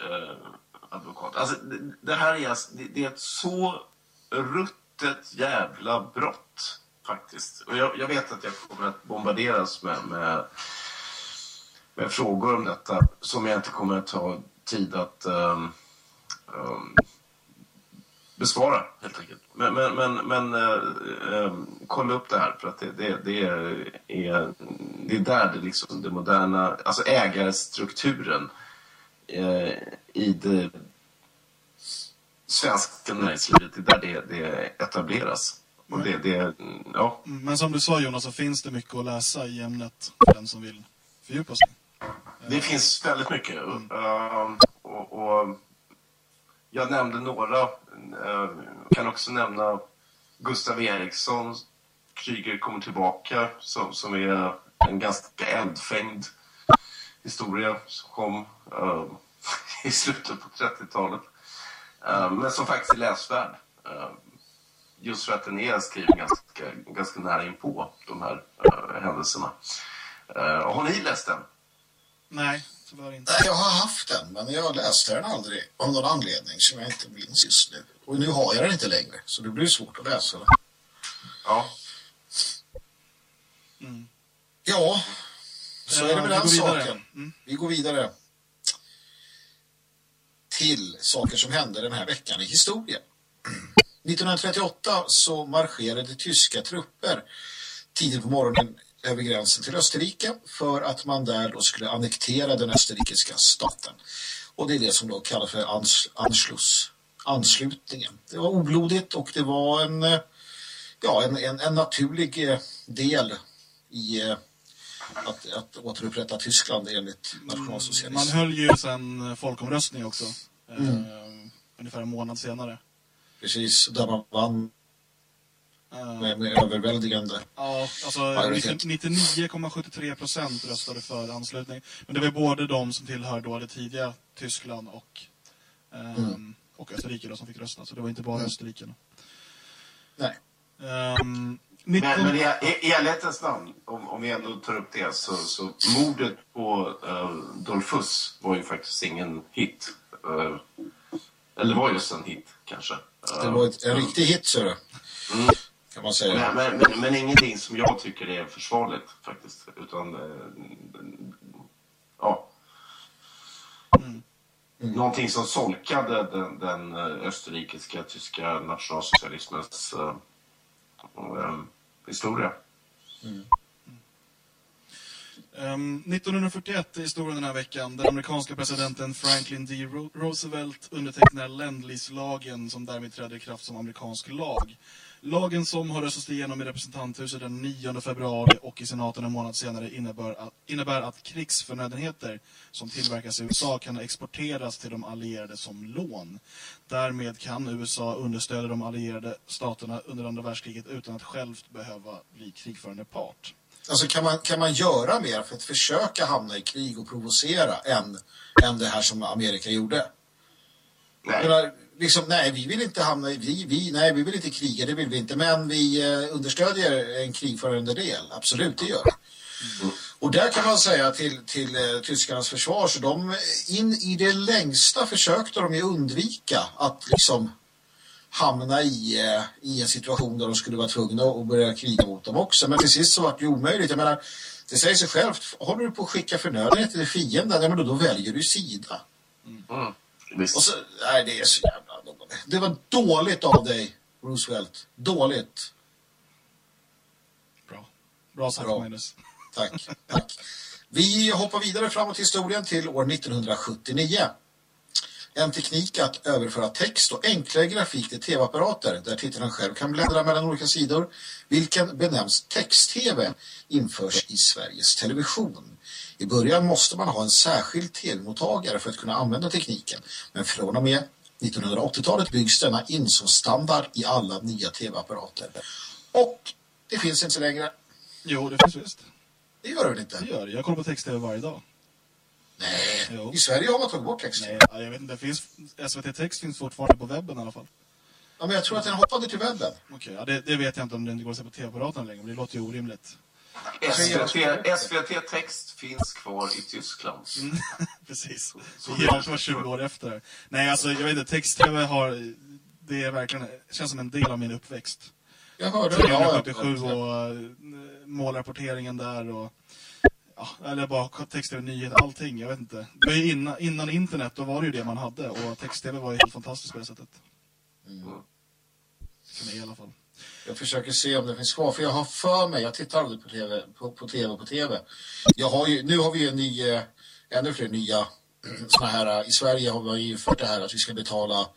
advokat. Alltså, det, här är, alltså, det, är ett så ruttet jävla brott faktiskt. Och jag, jag, vet att jag kommer att bombarderas med, med, med, frågor om detta som jag inte kommer att ta tid att um, um, besvara helt enkelt. Men, men, men, men uh, um, kolla upp det här för att det, det, det, är, är, det är där det, liksom, det moderna, alltså ägarstrukturen uh, i det svenska näringslivet, det är där det, det etableras. Och det, det, ja. Men som du sa Jonas så finns det mycket att läsa i ämnet för den som vill fördjupa sig. Det finns väldigt mycket. Mm. Uh, och, och, jag nämnde några. Jag kan också nämna Gustav Eriksson. Kryger kommer tillbaka som, som är en ganska eldfängd historia som kom uh, i slutet på 30-talet. Uh, eh, men som faktiskt är läsvärd. Uh, just för att den är skriven ganska, ganska nära inpå de här uh, händelserna. har ni läst den? Nej, tyvärr inte. Nej, jag har haft den, men jag läste den aldrig av någon anledning som jag inte minns just nu. Och nu har jag den inte längre, så det blir svårt att läsa den. Ja. Mm. Ja, så är det med den saken. Mm. Vi går vidare till saker som hände den här veckan i historien. 1938 så marscherade tyska trupper tidigt på morgonen över gränsen till Österrike för att man där då skulle annektera den österrikiska staten. Och det är det som då kallas för ans anslus, anslutningen. Det var oblodigt och det var en, ja, en, en, en naturlig eh, del i eh, att, att återupprätta Tyskland enligt nationalsocialism. Man höll ju sen folkomröstning också. Mm. Eh, ungefär en månad senare. Precis, där man vann med, med överväldigande Ja, alltså 99,73 procent röstade för anslutning. Men det var både de som tillhör då det tidiga Tyskland och, um, mm. och Österrike då, som fick rösta. Så det var inte bara mm. Österrike. Nej. Um, 19... Men, men i, i ärlighetens namn, om, om vi ändå tar upp det, så, så mordet på uh, Dolphus var ju faktiskt ingen hit. Uh, eller var just en hit, kanske. Uh, det var ett, en riktig hit, så. Mm. Kan man säga. Men, men, men, men, ingenting som jag tycker är försvarligt, faktiskt. Utan, ja. Mm. Mm. Någonting som solkade den, den österrikiska, tyska nationalsocialismens um, historia. Mm. Um, 1941 är historien den här veckan. Den amerikanska presidenten Franklin D. Roosevelt undertecknar Lend-Lease-lagen som därmed trädde i kraft som amerikansk lag. Lagen som har röstats igenom i representanthuset den 9 februari och i senaten en månad senare innebär att, innebär att krigsförnödenheter som tillverkas i USA kan exporteras till de allierade som lån. Därmed kan USA understödja de allierade staterna under andra världskriget utan att självt behöva bli krigförande part. Alltså kan man, kan man göra mer för att försöka hamna i krig och provocera än, än det här som Amerika gjorde? Nej. Liksom, nej, vi vill inte hamna i, vi, vi, nej, vi vill inte kriga, det vill vi inte, men vi eh, understödjer en krigförande del, absolut, det gör vi. Och där kan man säga till, till eh, tyskarnas försvar, så de in i det längsta försökte de ju undvika att liksom hamna i, eh, i en situation där de skulle vara tvungna att börja kriga mot dem också. Men till sist så var det ju omöjligt. Jag menar, det säger sig självt, håller du på att skicka förnödenhet till fienden, ja, men då, då väljer du sida. Mm. Visst. Och så, nej, det är så jävla. Det var dåligt av dig, Roosevelt. Dåligt. Bra. Bra sagt, Bra. Magnus. Tack, tack. Vi hoppar vidare framåt i historien till år 1979. En teknik att överföra text och enklare grafik till tv-apparater där tittaren själv kan bläddra mellan olika sidor, vilken benämns text-tv, införs i Sveriges Television. I början måste man ha en särskild tv-mottagare för att kunna använda tekniken, men från och med 1980-talet byggs denna in som standard i alla nya tv-apparater. Och det finns inte längre. Jo, det finns visst. Det gör det väl inte? Det gör det. Jag kollar på text-tv varje dag. Nej, Jo. i Sverige har man tagit bort text. Nej, ja, jag vet inte. Det finns, SVT Text finns fortfarande på webben i alla fall. Ja, men jag tror att den hoppade till webben. Okej, ja, det, det vet jag inte om inte går att se på tv-apparaten längre, men det låter ju orimligt. SVT, SVT Text finns kvar i Tyskland. Precis. Det är allt var 20 år efter. Nej, alltså jag vet inte, text-tv har... Det är verkligen, känns som en del av min uppväxt. Jag hörde det. Ja, 1977 och uh, målrapporteringen där och... Ja, eller bara text-tv, nyheter, allting. Jag vet inte. Det var innan, innan internet, då var det ju det man hade. Och text-tv var ju helt fantastiskt på det sättet. För mig i alla fall. Jag försöker se om det finns kvar. För jag har för mig, jag tittar aldrig på tv, på, på tv på tv. Jag har ju, nu har vi ju en ny, eh, ännu fler nya såna här. eh, I Sverige har vi ju infört det här att vi ska betala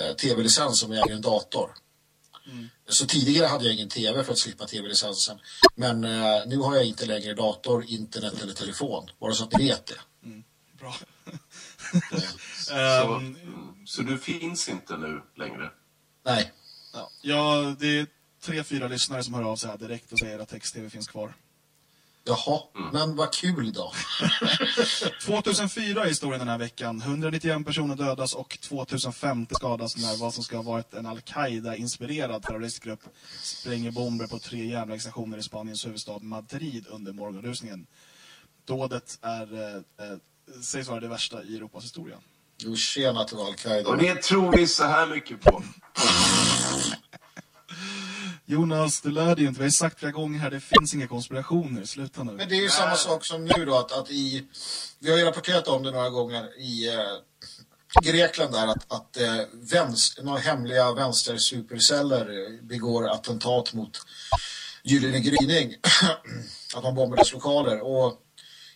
eh, tv-licens om vi äger en dator. Så tidigare hade jag ingen tv för att slippa tv-licensen. Men eh, nu har jag inte längre dator, internet eller telefon. Bara så att ni vet det. Bra. Så, Ehm, så du finns inte nu längre? Nej. Ja, ja, det är tre, fyra lyssnare som hör av sig här direkt och säger att text-tv finns kvar. Jaha, men vad kul då. 2004 är historien den här veckan. 191 personer dödas och 2050 skadas när vad som ska ha varit en Al-Qaida-inspirerad terroristgrupp spränger bomber på tre järnvägsstationer i Spaniens huvudstad Madrid under morgonrusningen. Dådet är, eh, eh, sägs vara det värsta i Europas historia. Jo, tjena att det var Al-Qaida. Och det tror vi så här mycket på. Jonas, du lär dig inte. Vi har sagt flera gånger här, det finns inga konspirationer. Sluta nu. Men det är ju samma sak som nu då, att, att i... Vi har ju rapporterat om det några gånger i eh, Grekland där, att, att eh, vänster, några hemliga vänstersuperceller begår attentat mot Gyllene Gryning. att man bombar dess lokaler. Och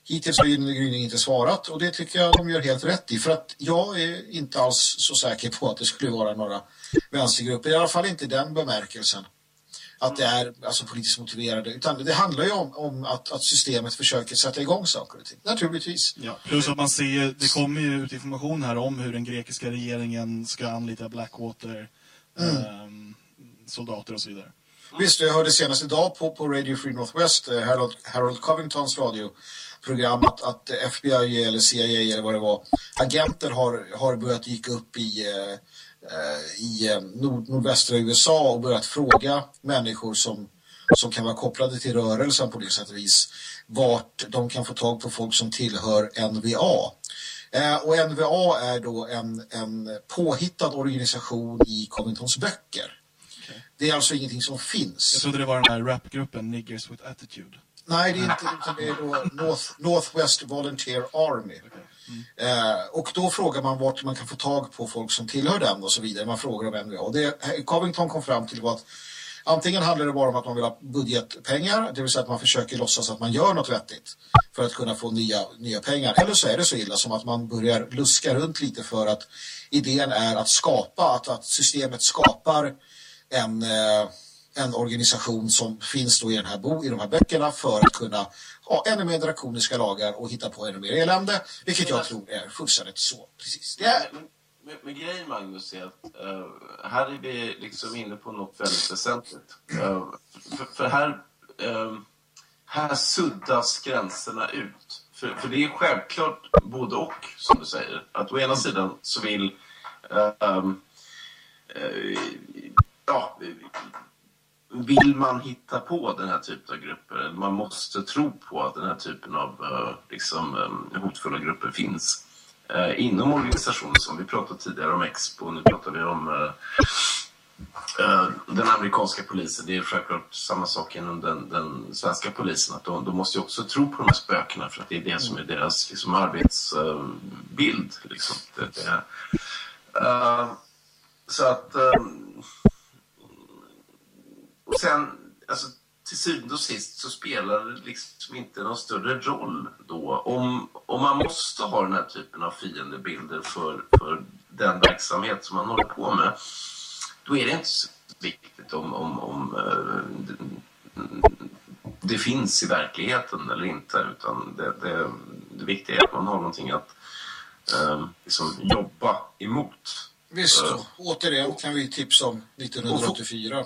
hittills har Gyllene Gryning inte svarat och det tycker jag de gör helt rätt i. För att jag är inte alls så säker på att det skulle vara några vänstergrupper, i alla fall inte i den bemärkelsen att det är alltså, politiskt motiverade. Utan det handlar ju om, om att, att systemet försöker sätta igång saker och ting. Naturligtvis. Ja, plus att man ser, det kommer ju ut information här om hur den grekiska regeringen ska anlita Blackwater ehm, soldater och så vidare. Visst, jag hörde senast idag på, på Radio Free Northwest, eh, Harold, Harold Covingtons radioprogram, att, att FBI eller CIA eller vad det var, agenter har, har börjat dyka upp i, eh, eh, i eh, nord, nordvästra USA och börjat fråga människor som, som kan vara kopplade till rörelsen på det sättet vis, vart de kan få tag på folk som tillhör NVA. Eh, och NVA är då en, en påhittad organisation i Covingtons böcker. Det är alltså ingenting som finns. Jag trodde det var den här rapgruppen Niggers with Attitude. Nej, det är inte det är då North, Northwest Volunteer Army. Eh, och då frågar man vart man kan få tag på folk som tillhör den och så vidare. Man frågar om NVA. Och det Covington kom fram till var att antingen handlar det bara om att man vill ha budgetpengar, det vill säga att man försöker låtsas att man gör något vettigt för att kunna få nya, nya pengar. Eller så är det så illa som att man börjar luska runt lite för att idén är att skapa, att, att systemet skapar en, eh, en organisation som finns då i, den här bo, i de här böckerna för att kunna ha ännu mer drakoniska lagar och hitta på ännu mer elände, vilket jag tror är fullständigt så. Precis. Det är, Men, men, men grejen Magnus är att eh, här är vi liksom inne på något väldigt väsentligt. Eh, för, för här, eh, här suddas gränserna ut. För, för det är självklart både och, som du säger. Att å ena sidan så vill eh, ja, vill man hitta på den här typen av grupper, man måste tro på att den här typen av eh, liksom, eh, hotfulla grupper finns eh, inom organisationen. Som vi pratade tidigare om Expo, nu pratar vi om den amerikanska polisen. Det är självklart samma sak inom den, den svenska polisen. Att de, de måste ju också tro på de här spökena för att det är det som är deras liksom, arbetsbild. liksom. det, det, så att och sen, alltså, till syvende och sist så spelar det liksom inte någon större roll då. Om, om man måste ha den här typen av fiendebilder för, för den verksamhet som man håller på med, då är det inte så viktigt om, om, om det, det finns i verkligheten eller inte. Utan det, det, det viktiga är att man har någonting att um, liksom jobba emot visst, återigen kan vi tipsa om 1984.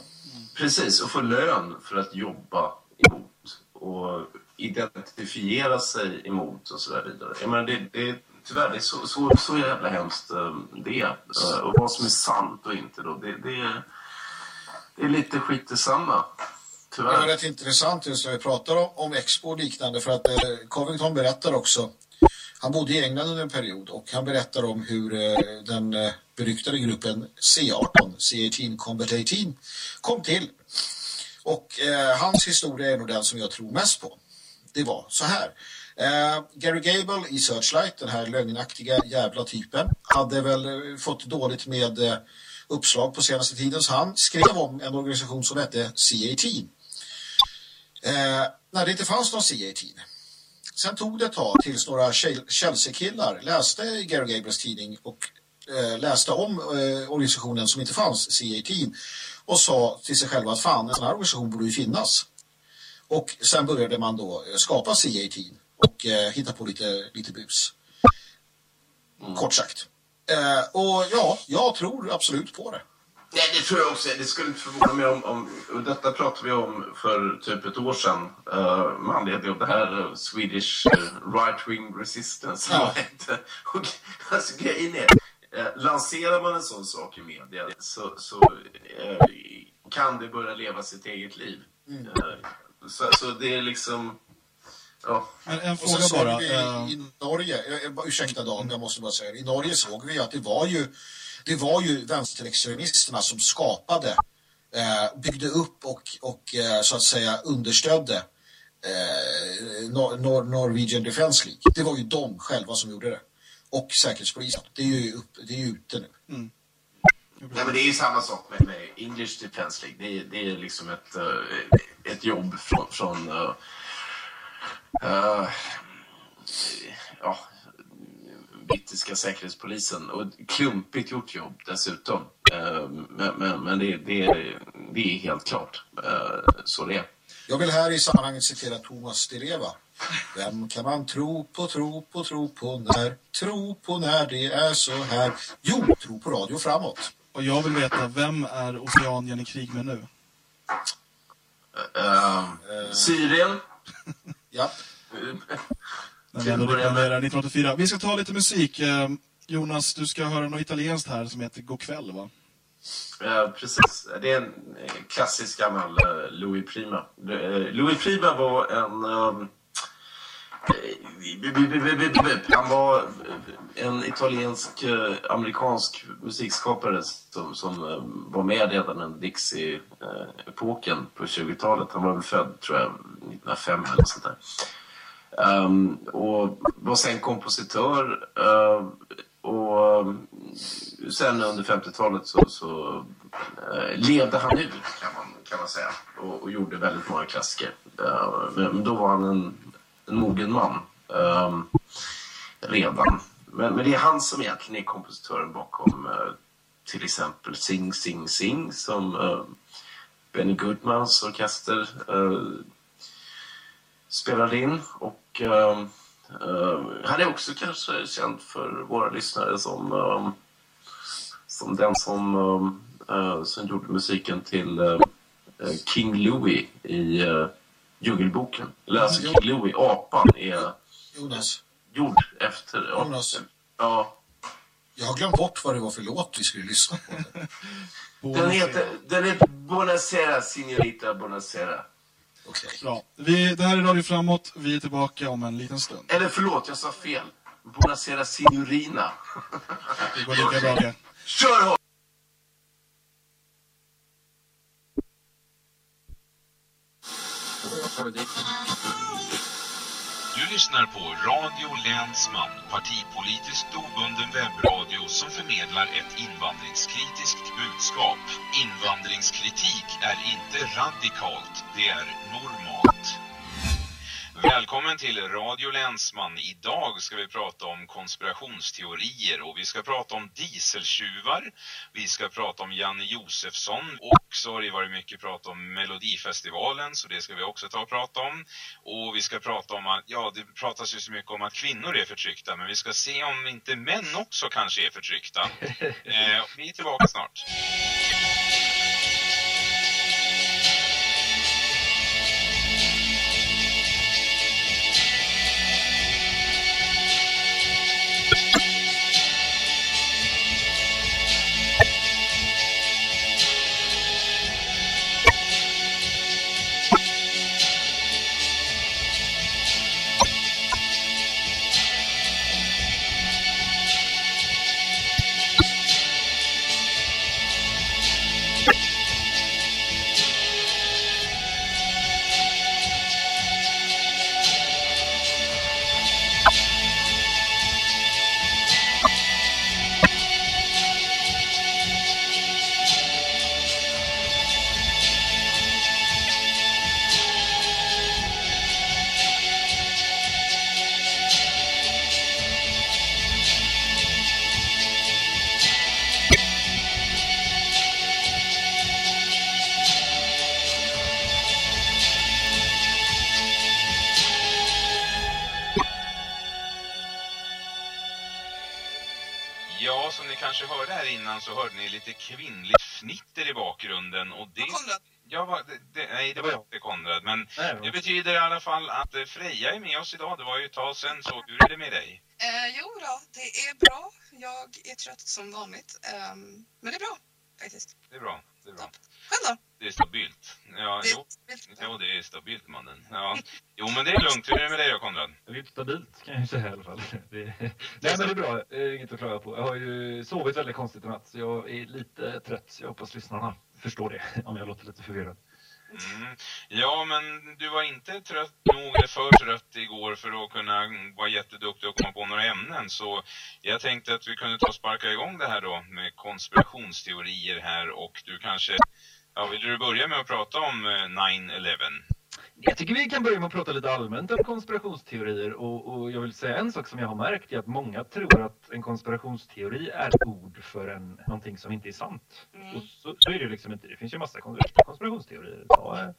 Precis, och få lön för att jobba emot och identifiera sig emot och så där vidare. Jag menar, det, det, tyvärr, det är så, så, så jävla hemskt eh, det. Eh, Och vad som är sant och inte då, det, det, är- det är lite skit detsamma. Det var Tyvärr. rätt intressant just när vi pratar om, om Expo och liknande för att eh, Covington berättar också han bodde i England under en period och han berättar om hur eh, den eh, beryktade gruppen C18, C18 Combat 18 kom till. Och eh, hans historia är nog den som jag tror mest på. Det var så här. Eh, Gary Gable i Searchlight, den här lögnaktiga jävla typen, hade väl eh, fått dåligt med eh, uppslag på senaste tiden så han skrev om en organisation som hette C18. Eh, när det inte fanns någon C18. Sen tog det ett tag tills några Chelsea-killar läste Gary Gables tidning och läste om eh, organisationen som inte fanns, C18, och sa till sig själva att fan, en sån här organisation borde ju finnas. Och sen började man då eh, skapa C18 och eh, hitta på lite, lite bus. Kort sagt. Eh, och ja, jag tror absolut på det. Nej, det tror jag också. Det skulle inte förvåna mig om, om och detta pratade vi om för typ ett år sedan uh, med anledning av det här eh, Swedish eh, Right Wing Resistance. Ja. och, alltså, grejen är, eh, lanserar man en sån sak i media så, så eh, kan det börja leva sitt eget liv. Eh, så, så det är liksom... Ja, En, en fråga bara. vi eh, i Norge, jag- ursäkta Dan, jag måste bara säga. I Norge såg vi att det var ju, det var ju vänsterextremisterna som skapade, byggde upp och, och så att säga understödde eh, Nor Nor Norwegian Defence League. Det var ju de själva som gjorde det. Och Säkerhetspolisen. Det är ju, upp, det är ju ute nu. Nej, men det är ju samma sak med, med English Defence League. Det är, det är liksom ett, eh, ett jobb från, från eh, eh, ja, brittiska säkerhetspolisen. Och ett klumpigt gjort jobb dessutom. Eh, men men, men det, det, är, det är helt klart så det är. Jag vill här i sammanhanget citera Thomas Di Leva. Vem kan man tro på, tro på, tro på när? Tro på när det är så här. Jo, tro på radio framåt. och jag vill veta, vem är Oceanien i krig med nu? Eh, Syrien. Ja, När vi ändå reklamerar 1984. Vi ska ta lite musik. Eh, Jonas, du ska höra något italienskt här som heter God kväll, va? Ja, precis. Det är en eh, klassisk gammal eh, Louis Prima. Eh, Louis Prima var en... Han var en italiensk-amerikansk eh, musikskapare som, som eh, var med redan under Dixie-epoken på 20-talet. Han var väl född, tror jag, 1905 eller sånt där. Um, och var sen kompositör. Uh, och sen under 50-talet så, så uh, levde han ut kan man, kan man säga. Och, och gjorde väldigt många klassiker. Uh, men då var han en, en mogen man. um, redan. Men, men det är han som egentligen är kompositören bakom uh, till exempel Sing Sing Sing som uh, Benny Goodmans orkester eh, uh, spelade in. Och uh, han är också kanske känd för våra lyssnare som, eh, som den som, ehm, eh, som gjorde musiken till King Louie i Djungelboken. Eller alltså King Louie, apan, är Jonas, gjord efter... ja, Jonas. Ja, jag har glömt bort vad det var för låt vi skulle lyssna på. Den heter, den heter Buonasera, signorita Buonasera. Okej. Bra. Vi, det här är Radio Framåt. Vi är tillbaka om en liten stund. Eller förlåt, jag sa fel. Buonasera, signorina. Det går lika bra det. Kör hårt! Du lyssnar på Radio Länsman, partipolitiskt obunden webbradio som förmedlar ett invandringskritiskt budskap. Invandringskritik är inte radikalt, det är normalt. Välkommen till Radio Länsman. Idag ska vi prata om konspirationsteorier och vi ska prata om dieseltjuvar. Vi ska prata om Janne Josefsson och så har det varit mycket prat om Melodifestivalen så det ska vi också ta och prata om. Och vi ska prata om att, ja det pratas ju så mycket om att kvinnor är förtryckta men vi ska se om inte män också kanske är förtryckta. Eh, vi är tillbaka snart. Nej, det betyder i alla fall att eh, Freja är med oss idag. Det var ju ett tag sedan, så hur är det med dig? Eh, jo då, det är bra. Jag är trött som vanligt. Ehm, men det är bra faktiskt. Det är bra, det är bra. Själv då? Det är stabilt. Ja, Det jo, är jo, det är stabilt mannen. Ja. Jo, men det är lugnt. Hur är det med dig då, Konrad? Det är stabilt kan jag ju säga i alla fall. Det, nej men det är bra, Eh, inget att klaga på. Jag har ju sovit väldigt konstigt i natt så jag är lite trött. Så jag hoppas lyssnarna förstår det om jag låter lite förvirrad. Mm. Ja, men du var inte trött nog eller för trött igår för att kunna vara jätteduktig och komma på några ämnen. Så jag tänkte att vi kunde ta och sparka igång det här då med konspirationsteorier här och du kanske... Ja, vill du börja med att prata om eh, 9-11? Jag tycker vi kan börja med att prata lite allmänt om konspirationsteorier och, och jag vill säga en sak som jag har märkt är att många tror att en konspirationsteori är ord för en, någonting som inte är sant. Mm. Och så, så är det ju liksom inte. Det finns ju massa konspirationsteorier. Ja, eh,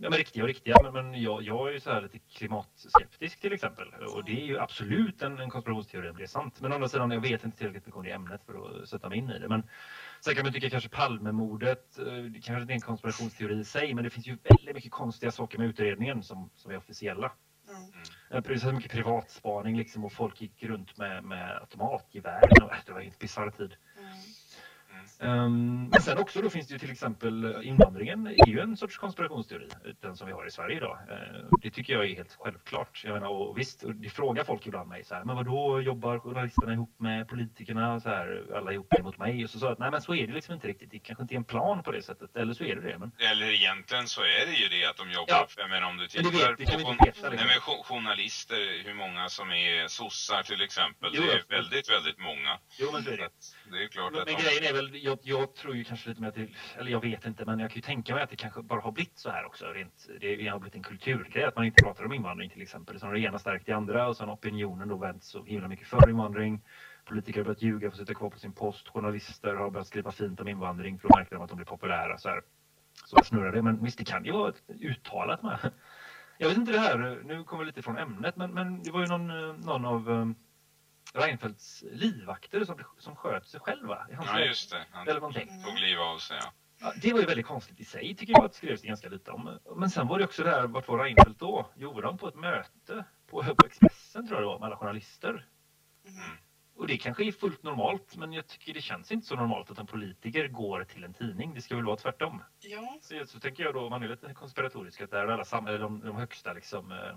ja, men riktiga och riktiga, men, men jag, jag är ju så här lite klimatskeptisk till exempel. Och det är ju absolut en, en konspirationsteori om det är sant. Men å andra sidan, jag vet inte tillräckligt mycket om det ämnet för att sätta mig in i det. Men sen kan man tycka kanske Palmemordet, eh, det kanske inte är en konspirationsteori i sig, men det finns ju väldigt mycket konstiga saker med utredningen som, som är officiella. Mm. Eh, Precis så mycket privatspaning liksom och folk gick runt med, med automatgevär. Och, Det var en bisarr tid. Mm. Ehm, men sen också då finns det ju till exempel eh, invandringen är ju en sorts konspirationsteori, den som vi har i Sverige idag. Eh, Det tycker jag är helt självklart. Jag menar, och visst, det frågar folk ibland mig så här, men vad då jobbar journalisterna ihop med politikerna så här, alla ihop mot mig? Och så sa jag att nej men så är det liksom inte riktigt. Det kanske inte är en plan på det sättet, eller så är det det. Men Eller egentligen så är det ju det att de jobbar, Ja. jag menar om du tittar vet- på... veta, Nej men jo- journalister, hur många som är sossar till exempel, Jo, det är väldigt, väldigt många. jo men så är det. Det är klart Men, men grejen är väl, jag, jag tror ju kanske lite mer att det, eller jag vet inte, men jag kan ju tänka mig att det kanske bara har blivit så här också. Rent, det har blivit en kulturgrej att man inte pratar om invandring till exempel. Så har det ena stärkt det andra och så har opinionen då vänt så himla mycket för invandring. Politiker har börjat ljuga för att sitta kvar på sin post. Journalister har börjat skriva fint om invandring för då märker de att de blir populära. Så här. så snurrar det. Men visst, det kan ju vara uttalat med. Jag vet inte det här, nu kommer vi lite från ämnet, men, men det var ju någon, eh, någon av um, Reinfeldts livvakter som, som sköt sig själva. Ja, just det. Han Eller någonting. tog liv av sig, ja. Ja, det var ju väldigt konstigt i sig tycker jag att det skrevs det ganska lite om. Men sen var det också det här, vart var Reinfeldt då? Jo, han på ett möte på, på Expressen tror jag det var, med alla journalister. Och det kanske är fullt normalt, men jag tycker det känns inte så normalt att en politiker går till en tidning. Det ska väl vara tvärtom. Ja, Så, så tänker jag då, om man är lite konspiratorisk, att där alla sam- eller de, de högsta liksom, eh,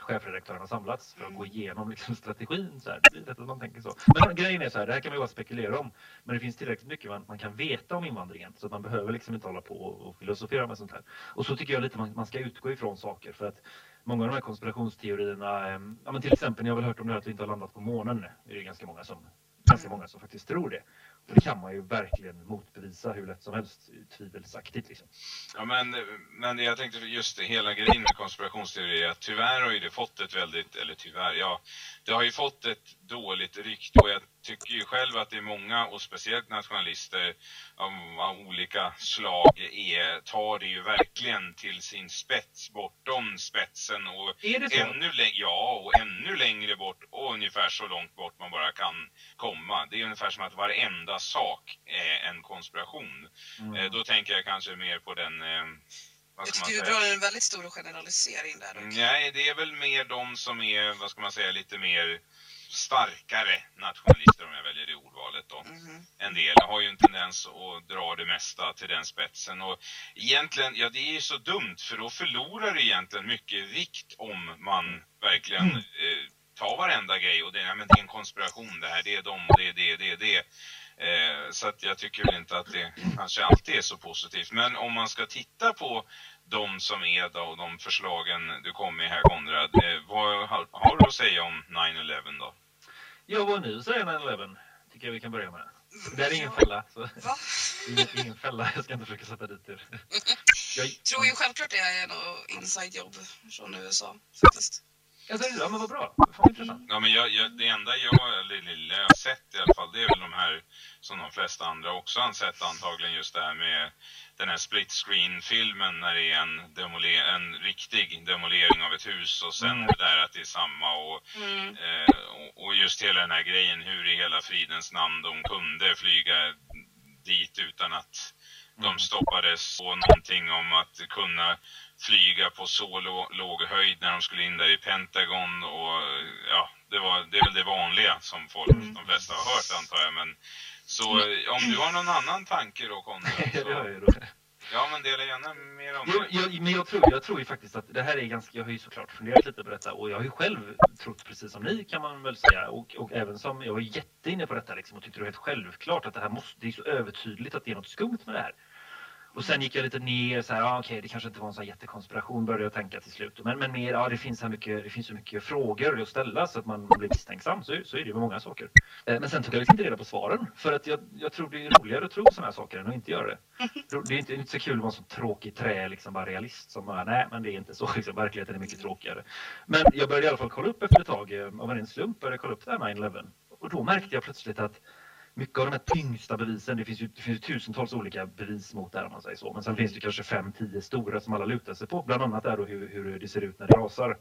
chefredaktörerna samlats för att gå igenom liksom, strategin. Så här. Det är lätt att man tänker så. Men grejen är så här, det här kan man ju bara spekulera om. Men det finns tillräckligt mycket man, man kan veta om invandringen så att man behöver liksom inte hålla på och, och filosofera med sånt här. Och så tycker jag lite man, man ska utgå ifrån saker för att många av de här konspirationsteorierna, eh, ja men till exempel, ni har väl hört om det här att vi inte har landat på månen. Det är ganska många som, ganska många som faktiskt tror det. Och det kan man ju verkligen motbevisa hur lätt som helst, tvivelsaktigt liksom. Ja, men, men jag tänkte just det, hela grejen med konspirationsteorier att tyvärr har ju det fått ett väldigt, eller tyvärr, ja, det har ju fått ett dåligt rykte och jag tycker ju själv att det är många och speciellt nationalister av, av olika slag är, tar det ju verkligen till sin spets, bortom spetsen och ännu längre, ja, och ännu längre bort och ungefär så långt bort man bara kan komma. Det är ungefär som att varenda sak är en konspiration. Mm. Eh, då tänker jag kanske mer på den, eh, vad jag ska du drar en väldigt stor generalisering där. dock. Nej, det är väl mer de som är, vad ska man säga, lite mer starkare nationalister om jag väljer det ordvalet då. Mhm. En del har ju en tendens att dra det mesta till den spetsen och egentligen, ja det är ju så dumt för då förlorar det egentligen mycket vikt om man verkligen Mm. eh, tar varenda grej och det, ja, men det är en konspiration det här, det är dem och det är det, det är det. Eh, så att jag tycker väl inte att det kanske alltid är så positivt. Men om man ska titta på de som är då och de förslagen du kom med här Konrad. Eh, vad har, har du att säga om 9-11 då? Ja, vad nu säger 9-11 tycker jag vi kan börja med. Det är ingen fälla. Så. Va? Ingen, ingen fälla, jag ska inte försöka sätta dit er. Jag, tror ju självklart det är något inside-jobb från USA faktiskt. Alltså, ja, men vad bra. Fan, intressant. Ja, men jag, jag, det enda jag, eller lilla jag har sett i alla fall, det är väl de här som de flesta andra också har sett antagligen just det här med den här split screen-filmen när det är en, demole- en riktig demolering av ett hus och sen Mm. det där att det är samma och, Mm. eh, och, och just hela den här grejen hur i hela fridens namn de kunde flyga dit utan att de stoppades och någonting om att kunna flyga på så lå, låg höjd när de skulle in där i Pentagon och ja, det, var, det är väl det vanliga som folk, de flesta har hört antar jag men så eh, om du har någon annan tanke då Konrad det har så, jag då. ja men dela gärna mer om det. jag, men jag tror, jag tror ju faktiskt att det här är ganska, jag har ju såklart funderat lite på detta och jag har ju själv trott precis som ni kan man väl säga och, och även som, jag var jätteinne på detta liksom och tyckte det var helt självklart att det här måste, det är så övertydligt att det är något skumt med det här. Och sen gick jag lite ner så här, ja, okej det kanske inte var en sån jättekonspiration började jag tänka till slut. Men, men mer, ja det finns så mycket, det finns så mycket frågor att ställa så att man blir misstänksam. Så, så är det ju med många saker. Eh, Men sen tog jag liksom inte reda på svaren. För att jag, jag tror det är roligare att tro sådana här saker än att inte göra det. Det är inte, det är inte så kul att vara en sån tråkig trä, liksom bara realist som bara, nej men det är inte så. Liksom, verkligheten är mycket tråkigare. Men jag började i alla fall kolla upp efter ett tag, eh, av en slump började jag kolla upp det här 9-11. Och då märkte jag plötsligt att mycket av de här tyngsta bevisen, det finns ju, det finns ju tusentals olika bevis mot det här om man säger så. Men sen finns det kanske fem, tio stora som alla lutar sig på. Bland annat är då hur, hur det ser ut när det rasar.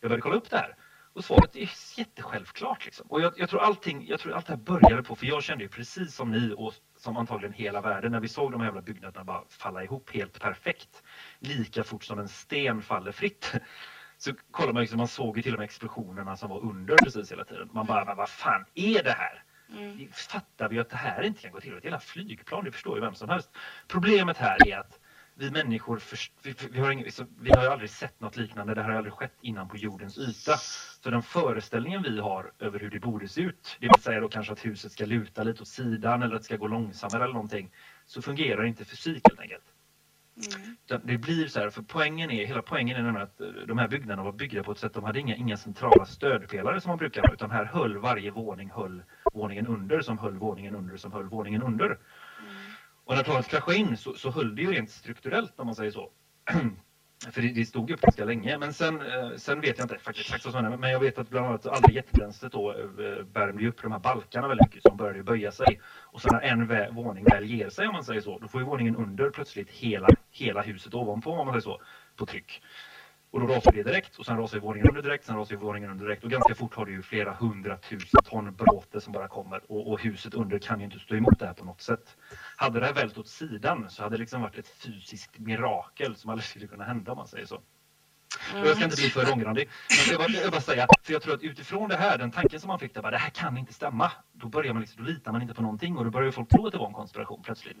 Jag började kolla upp det här. Och svaret är jättesjälvklart. Liksom. Och jag, jag, tror allting, jag tror allt det här började på, för jag kände ju precis som ni och som antagligen hela världen, när vi såg de här jävla byggnaderna bara falla ihop helt perfekt. Lika fort som en sten faller fritt. Så kollar man, liksom, man såg ju till och med explosionerna som var under precis hela tiden. Man bara, men vad fan är det här? Mm. fattar vi att det här inte kan gå till. Ett hela flygplan, det förstår ju vem som helst. Problemet här är att vi människor, först, vi, vi, har ingen, så vi har ju aldrig sett något liknande. Det här har aldrig skett innan på jordens yta. Så den föreställningen vi har över hur det borde se ut, det vill säga då kanske att huset ska luta lite åt sidan eller att det ska gå långsammare eller någonting, så fungerar inte fysik helt enkelt. Mm. Det blir så här, för poängen är, hela poängen är nämligen att eh, de här byggnaderna var byggda på ett sätt, de hade inga, inga centrala stödpelare som man brukar ha, utan här höll varje våning höll våningen under, som höll våningen under, som höll våningen under. Och när planet kraschade in så, så höll det ju rent strukturellt om man säger så. För det, det stod upp ganska länge. Men sen, eh, sen vet jag inte faktiskt exakt vad som hände. Men jag vet att bland annat aldrig jättebränslet då eh, värmde ju upp de här balkarna väldigt mycket. Som började ju böja sig. Och så när en vä våning väl ger sig om man säger så. Då får ju våningen under plötsligt hela, hela huset ovanpå om man säger så. På tryck. Och då rasar det direkt och sen rasar våningen under direkt, sen rasar våningen under direkt och ganska fort har du ju flera hundratusen ton bråte som bara kommer och, och, huset under kan ju inte stå emot det här på något sätt. Hade det här vält åt sidan så hade det liksom varit ett fysiskt mirakel som aldrig skulle kunna hända om man säger så. Och jag ska inte bli för långrandig, men jag bara, jag bara säga, för jag tror att utifrån det här, den tanken som man fick där, bara, det här kan inte stämma. Då börjar man liksom, då litar man inte på någonting och då börjar folk tro att det var en konspiration plötsligt.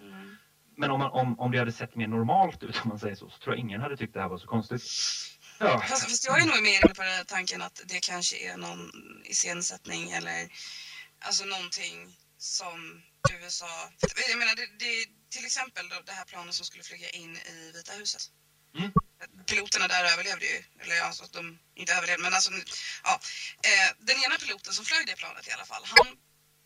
Men om, man, om, om det hade sett mer normalt ut, om man säger så, så tror jag ingen hade tyckt det här var så konstigt. Ja. Fast, jag är nog mer inne på den tanken att det kanske är någon iscensättning eller alltså någonting som USA... Jag menar, det, det, till exempel då, det här planet som skulle flyga in i Vita huset. Mm. Piloterna där överlevde ju, eller alltså, de inte överlevde, men alltså, ja. Eh, den ena piloten som flög det planet i alla fall, han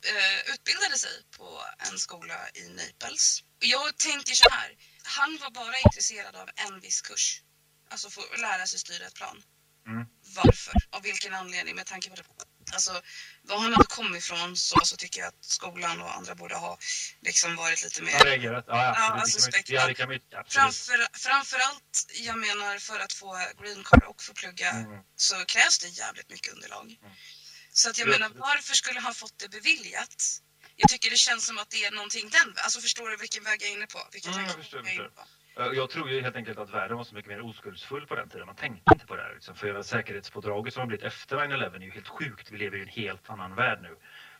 eh, utbildade sig på en skola i Naples. Jag tänker så här, han var bara intresserad av en viss kurs. Alltså få lära sig styra ett plan. Mm. Varför? Av vilken anledning? Med tanke på det. Alltså, var han hade kommit ifrån så, så tycker jag att skolan och andra borde ha liksom varit lite mer... Reagerat. Ja, Ja, alltså ja, absolut. Framför, framförallt, jag menar för att få green card och få plugga Mm. så krävs det jävligt mycket underlag. Så att jag Ja, menar, varför skulle han fått det beviljat? Jag tycker det känns som att det är någonting den Alltså förstår du vilken väg jag är inne på? Vilken Mm, jag förstår, jag är inne på? Eh, jag tror ju helt enkelt att världen var så mycket mer oskuldsfull på den tiden. Man tänkte inte på det här. Liksom. För säkerhetspådraget som har blivit efter 9-11 är ju helt sjukt. Vi lever i en helt annan värld nu.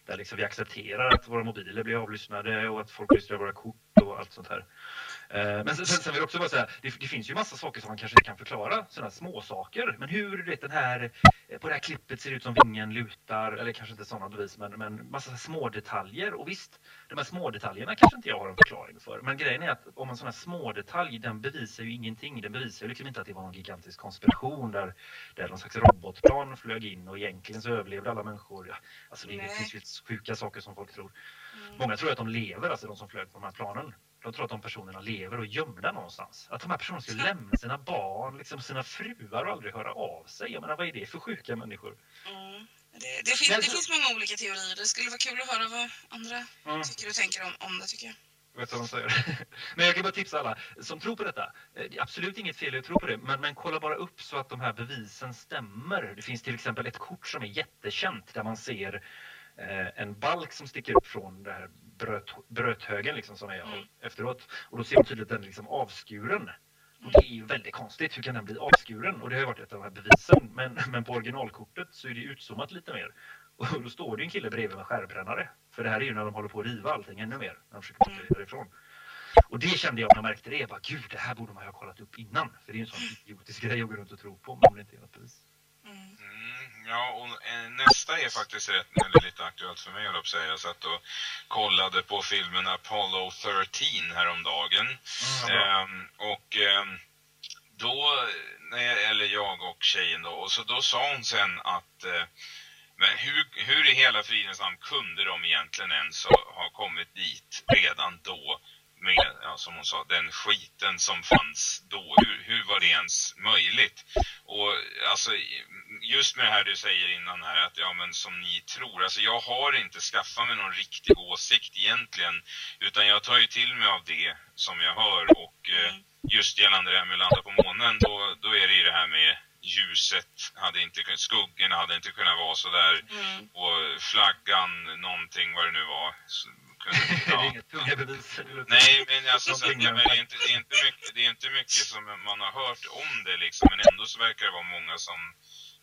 Där liksom vi accepterar att våra mobiler blir avlyssnade och att folk lyssnar våra kort och allt sånt här. Eh, Men sen, sen, vill jag också bara säga, det, det finns ju massa saker som man kanske inte kan förklara, sådana små saker. Men hur, du vet den här, eh, på det här klippet ser det ut som vingen lutar, eller kanske inte sådana bevis, men, men massa små detaljer. Och visst, de här små detaljerna kanske inte jag har en förklaring för. Men grejen är att om en sån här små detalj, den bevisar ju ingenting. Den bevisar ju liksom inte att det var någon gigantisk konspiration där, där någon slags robotplan flög in och egentligen så överlevde alla människor. Ja, alltså det, det finns ju sjuka saker som folk tror. Många tror att de lever, alltså de som flög på de här planen. De tror att de personerna lever och gömda någonstans. Att de här personerna skulle lämna sina barn, liksom sina fruar och aldrig höra av sig. Jag menar, vad är det för sjuka människor? Mm. Det, det, finns, Men det finns många olika teorier. Det skulle vara kul att höra vad andra Mm. tycker och tänker om, om det tycker jag. Vet vad de säger? Men jag kan bara tipsa alla som tror på detta. Eh, Det är absolut inget fel att tro på det, men, men kolla bara upp så att de här bevisen stämmer. Det finns till exempel ett kort som är jättekänt där man ser eh, en balk som sticker upp från det här bröt, bröthögen liksom, som är Mm. efteråt. Och då ser man tydligt att den är liksom avskuren. Och det är ju väldigt konstigt. Hur kan den bli avskuren? Och det har ju varit ett av de här bevisen. Men, men på originalkortet så är det utzoomat lite mer. Och då står det en kille bredvid med skärbrännare. För det här är ju när de håller på att riva allting ännu mer. När de försöker ta sig därifrån. Och det kände jag när jag märkte det. Jag bara, gud, det här borde man ju ha kollat upp innan. För det är ju en sån idiotisk grej att gå runt och tro på. Men det inte är något bevis. Mm, ja, och eh, nästa är faktiskt rätt, eller lite aktuellt för mig, jag att säga. Jag satt och kollade på filmen Apollo 13 häromdagen. bra. Ehm, och ehm, då, jag, eller jag och tjejen då, och så då sa hon sen att eh, men hur, hur i hela fridens namn kunde de egentligen ens ha kommit dit redan då med, ja, som hon sa, den skiten som fanns då? Hur, hur var det ens möjligt? Och alltså, just med det här du säger innan här, att ja men som ni tror, alltså jag har inte skaffat mig någon riktig åsikt egentligen, utan jag tar ju till mig av det som jag hör och eh, just gällande det här med att landa på månen, då, då är det ju det här med ljuset hade inte kunnat, skuggorna hade inte kunnat vara så där Mm. och flaggan, någonting vad det nu var. Det är inget tunga bevis. Nej, men alltså, så, ja, men det, är inte, det, är inte mycket, det är inte mycket som man har hört om det liksom, men ändå så verkar det vara många som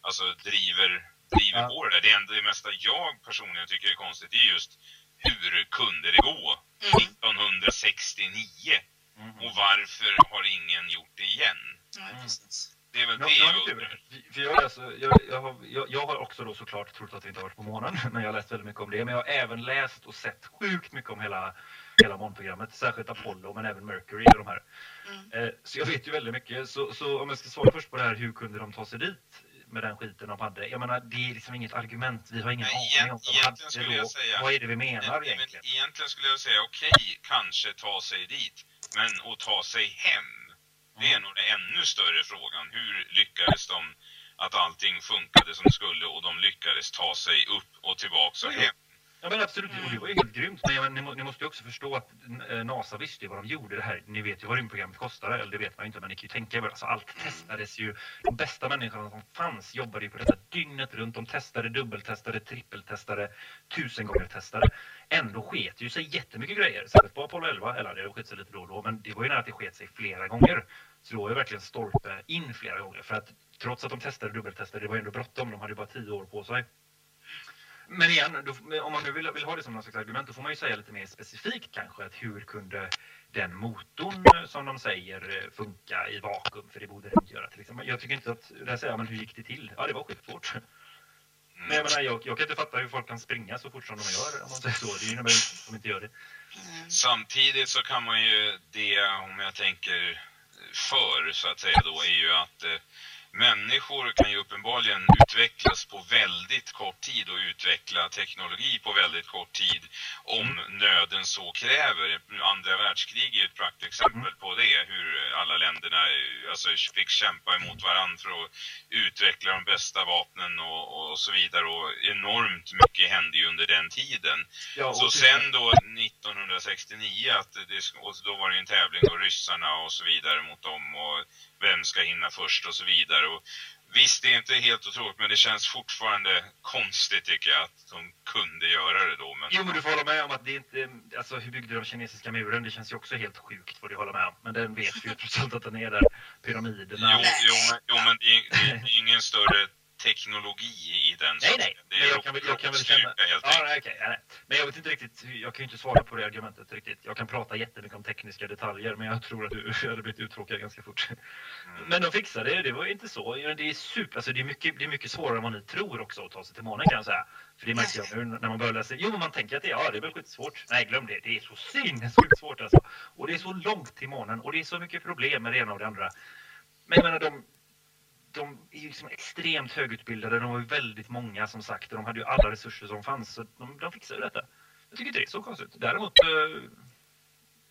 alltså, driver, driver Ja. på det där. Det, enda, det mesta jag personligen tycker är konstigt det är just hur kunde det gå Mm. 1969? Mm. Och varför har ingen gjort det igen? Ja, precis. Det är väl det jag, undrar. För jag, jag, jag, har, jag, jag har också då såklart trott att vi inte har varit på månen, men jag har läst väldigt mycket om det. Men jag har även läst och sett sjukt mycket om hela, hela månprogrammet, särskilt Apollo, men även Mercury och de här. Mm. Eh, så jag vet ju väldigt mycket. Så, så om jag ska svara först på det här, hur kunde de ta sig dit med den skiten de hade? Jag menar, det är liksom inget argument. Vi har ingen Nej, aning om vad de egentligen hade skulle jag säga- Vad är det vi menar Men, men egentligen? egentligen skulle jag säga okej, kanske ta sig dit, men att ta sig hem. Det är nog den ännu större frågan. Hur lyckades de att allting funkade som det skulle och de lyckades ta sig upp och tillbaka och hem? Ja men absolut, och det var ju helt grymt. Men, jag, ni, ni måste ju också förstå att eh, NASA visste ju vad de gjorde det här. Ni vet ju vad rymdprogrammet kostade, eller det vet man ju inte, men ni kan ju tänka er. Alltså, allt testades ju. De bästa människorna som fanns jobbade ju på detta dygnet runt. De testade, dubbeltestade, trippeltestade, tusen gånger testade. Ändå sket ju sig jättemycket grejer. Särskilt på Apollo 11, eller det sket sig lite då och då, men det var ju nära att det sket sig flera gånger. Så det var ju verkligen stolpe in flera gånger. För att trots att de testade, dubbeltestade, det var ju ändå bråttom. De hade ju bara tio år på sig. Men igen, då, om man nu vill, vill ha det som någon slags argument, då får man ju säga lite mer specifikt kanske att hur kunde den motorn som de säger funka i vakuum? För det borde den göra till exempel. Jag tycker inte att, där säger man hur gick det till? Ja, det var skitsvårt. Men jag menar, jag, jag kan inte fatta hur folk kan springa så fort som de gör, om man säger så. Det är ju omöjligt att de inte gör det. Samtidigt så kan man ju det, om jag tänker för så att säga då, är ju att eh, människor kan ju uppenbarligen utvecklas på väldigt kort tid och utveckla teknologi på väldigt kort tid om nöden så kräver. Andra världskrig är ett praktexempel på det, hur alla länderna alltså, fick kämpa emot varandra för att utveckla de bästa vapnen och, och så vidare och enormt mycket hände ju under den tiden. Ja, Så sen då 1969 att det, och då var det en tävling och ryssarna och så vidare mot dem och vem ska hinna först och så vidare. Och visst, det är inte helt otroligt men det känns fortfarande konstigt tycker jag att de kunde göra det då. Men, Jo, men du får hålla med om att det inte... Alltså, hur byggde de kinesiska muren? Det känns ju också helt sjukt, får du hålla med om. Men den vet vi ju trots allt att den är där. Pyramiderna. jo, jo, men, jo, men det, är, det är ingen större teknologi i den Nej, nej. Det Men är jag kan väl, jag kan väl känna... Ja, okej, ja. Men jag vet inte riktigt, jag kan ju inte svara på det argumentet riktigt. Jag kan prata jättemycket om tekniska detaljer, men jag tror att du hade blivit uttråkad ganska fort. Mm. Men de fixade det, det var inte så. Det är super, alltså det är mycket, det är mycket svårare än vad ni tror också att ta sig till månen kan jag säga. För det märker jag nu när man börjar läsa. Jo, men man tänker att det, ja, det är väl skitsvårt. Nej, glöm det. Det är så sinnessjukt svårt alltså. Och det är så långt till månen och det är så mycket problem med det ena och det andra. Men jag menar, de, de är ju liksom extremt högutbildade. De var ju väldigt många som sagt och de hade ju alla resurser som fanns. Så de, de fixade ju detta. Jag tycker inte det är så konstigt. Däremot eh,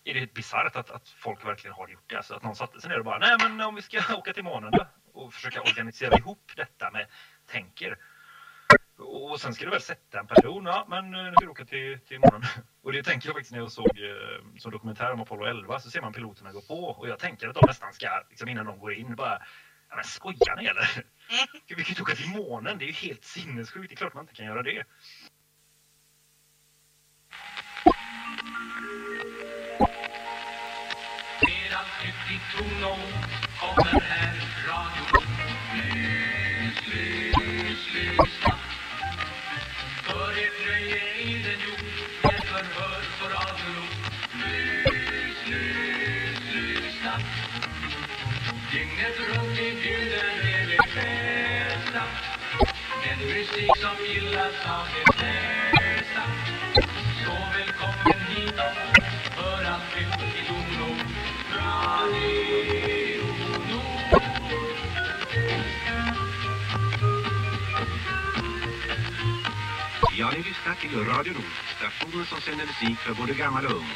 är det helt bisarrt att, att folk verkligen har gjort det. Alltså att någon satte sig ner och bara, nej men om vi ska åka till månen då? Och försöka organisera ihop detta med tänker. Och sen ska du väl sätta en person, ja men eh, nu ska du åka till, till månen. Och det tänker jag faktiskt när jag såg eh, som dokumentär om Apollo 11 så ser man piloterna gå på och jag tänker att de nästan ska, liksom innan de går in, bara Ja, men skojar ni eller? Vi kan ju åka till månen, det är ju helt sinnessjukt. Det är klart man inte kan göra det. Kommer här radio Lys, lys, lyssna musik som gillas av de flesta Så välkommen hit i Radio Nord Ja, ni lyssnar till Radio Nord, stationen som sänder musik för både gammal och ung.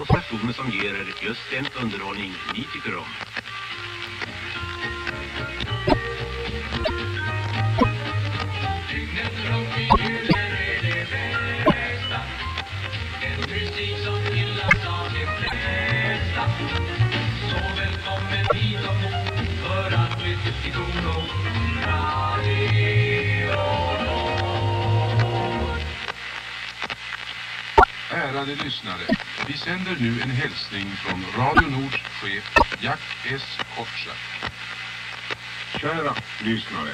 Och stationen som ger er just den underhållning ni tycker om. Ärade lyssnare, vi sänder nu en hälsning från Radio Nords chef Jack S. Kotscher. Kära lyssnare.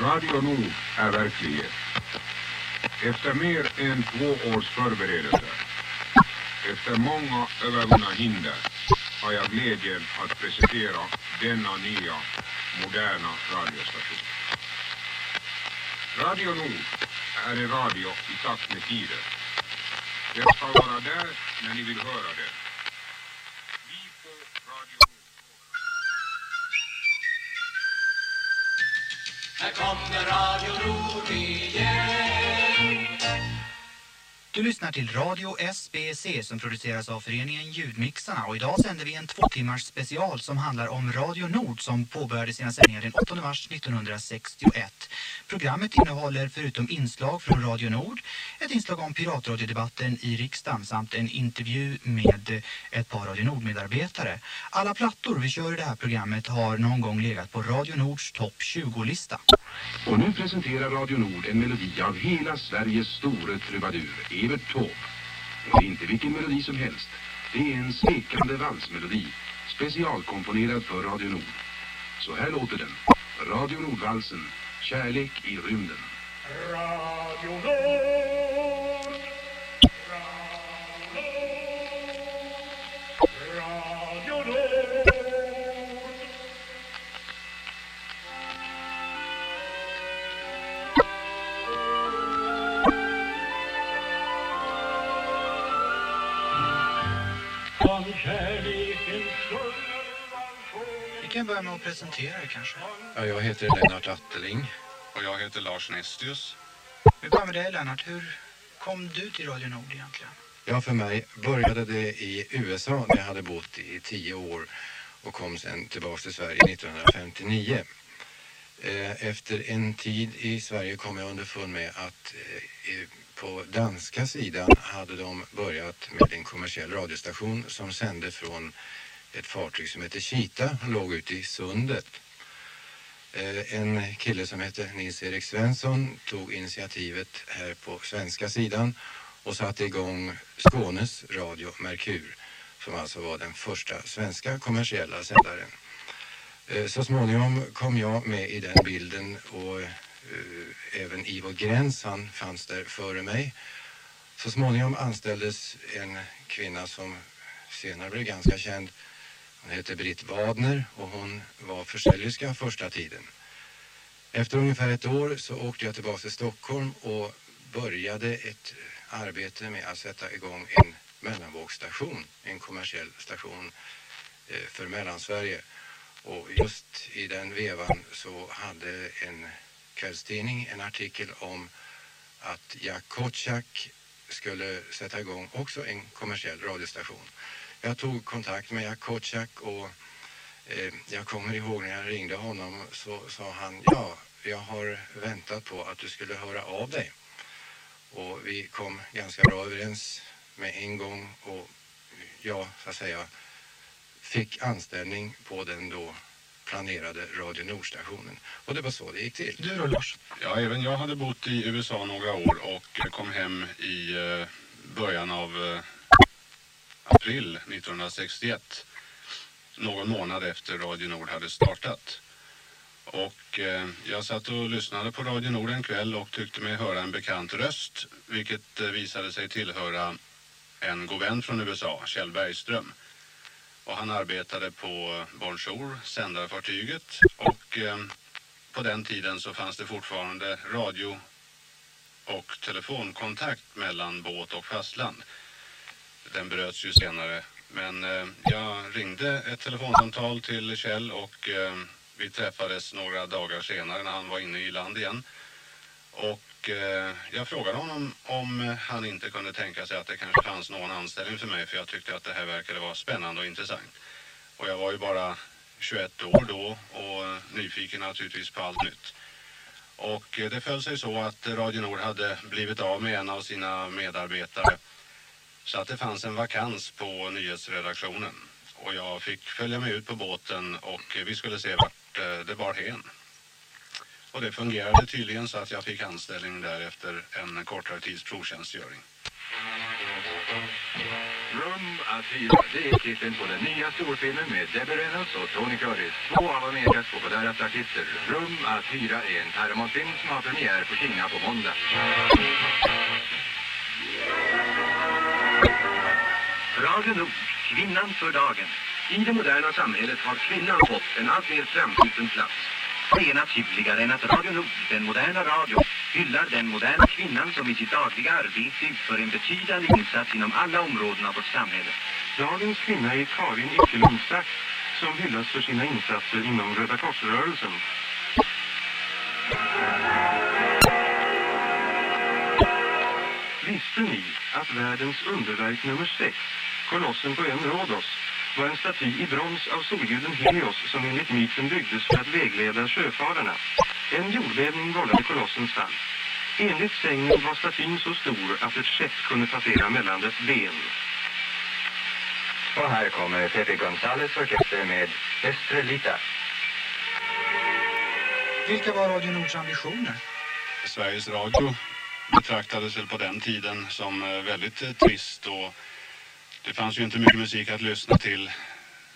Radio Nord är verklighet. Efter mer än två års förberedelser, efter många övervunna hinder, har jag glädjen att presentera denna nya, moderna radiostation. Radio Nord är en radio i takt med tiden. Den ska vara där när ni vill höra den. Vi på Radio Nord Här kommer Radio Nord igen du lyssnar till Radio SBC som produceras av föreningen Ljudmixarna och idag sänder vi en två timmars special som handlar om Radio Nord som påbörjade sina sändningar den 8 mars 1961. Programmet innehåller förutom inslag från Radio Nord ett inslag om piratradiodebatten i riksdagen samt en intervju med ett par Radio Nord-medarbetare. Alla plattor vi kör i det här programmet har någon gång legat på Radio Nords topp 20-lista. Och nu presenterar Radio Nord en melodi av hela Sveriges store trubadur, Evert Taube. Och det är inte vilken melodi som helst. Det är en smekande valsmelodi, specialkomponerad för Radio Nord. Så här låter den. Radio Nordvalsen, Kärlek i rymden. Radio Nord. Kan börja med att presentera det kanske. Ja, jag heter Lennart Atteling. Och jag heter Lars Nestius. Vi börjar med dig Lennart. Hur kom du till Radio Nord egentligen? Ja, för mig började det i USA där jag hade bott i tio år och kom sen tillbaka till Sverige 1959. Eh, Efter en tid i Sverige kom jag underfund med att eh, på danska sidan hade de börjat med en kommersiell radiostation som sände från ett fartyg som heter Kita. Han låg ute i sundet. Eh, en kille som hette Nils-Erik Svensson tog initiativet här på svenska sidan och satte igång Skånes Radio Merkur som alltså var den första svenska kommersiella sändaren. Eh, så småningom kom jag med i den bilden och eh, även Ivo Gräns, han fanns där före mig. Så småningom anställdes en kvinna som senare blev ganska känd. Hon hette Britt Wadner och hon var försäljerska första tiden. Efter ungefär ett år så åkte jag tillbaka till Stockholm och började ett arbete med att sätta igång en mellanvågsstation, en kommersiell station eh, för Mellansverige. Och just i den vevan så hade en kvällstidning en artikel om att Jack Kotschack skulle sätta igång också en kommersiell radiostation. Jag tog kontakt med Jack Kotschack och eh, jag kommer ihåg när jag ringde honom så sa han ja, jag har väntat på att du skulle höra av dig. Och vi kom ganska bra överens med en gång och jag så att säga fick anställning på den då planerade Radio Nordstationen. Och det var så det gick till. Du då Lars? Ja, även jag hade bott i USA några år och kom hem i eh, början av eh, april 1961. Någon månad efter Radio Nord hade startat. Och eh, jag satt och lyssnade på Radio Nord en kväll och tyckte mig höra en bekant röst. Vilket eh, visade sig tillhöra en god vän från USA, Kjell Bergström. Och han arbetade på Bonjour, sändarfartyget. Och eh, på den tiden så fanns det fortfarande radio och telefonkontakt mellan båt och fastland. Den bröts ju senare. Men eh, jag ringde ett telefonsamtal till Kjell och eh, vi träffades några dagar senare när han var inne i land igen. Och eh, jag frågade honom om han inte kunde tänka sig att det kanske fanns någon anställning för mig för jag tyckte att det här verkade vara spännande och intressant. Och jag var ju bara 21 år då och nyfiken naturligtvis på allt nytt. Och eh, det föll sig så att Radio Nord hade blivit av med en av sina medarbetare. Så att det fanns en vakans på nyhetsredaktionen. Och jag fick följa med ut på båten och vi skulle se vart eh, det bar hen. Och det fungerade tydligen så att jag fick anställning där efter en kortare tids provtjänstgöring. Rum att hyra, det är titeln på den nya storfilmen med Debbie Reynolds och Tony Curtis. Två av Amerikas populäraste artister. Rum att hyra är en Paramount-film som har premiär på Kina på måndag. Radio Nord, kvinnan för dagen. I det moderna samhället har kvinnan fått en allt mer framskjuten plats. Det är naturligare än att Radio Nord, den moderna radion, hyllar den moderna kvinnan som i sitt dagliga arbete utför en betydande insats inom alla områden av vårt samhälle. Dagens kvinna är Karin Eckelundstack som hyllas för sina insatser inom Röda Korsrörelsen. Visste ni att världens underverk nummer 6, kolossen på ön Rhodos, var en staty i brons av solguden Helios som enligt myten byggdes för att vägleda sjöfararna. En jordbävning vållade kolossens fall. Enligt sägnen var statyn så stor att ett skepp kunde passera mellan dess ben. Och här kommer Pepe Gonzales orkester med Estrelita. Vilka var Radio Nords ambitioner? Sveriges Radio betraktades väl på den tiden som eh, väldigt eh, trist och det fanns ju inte mycket musik att lyssna till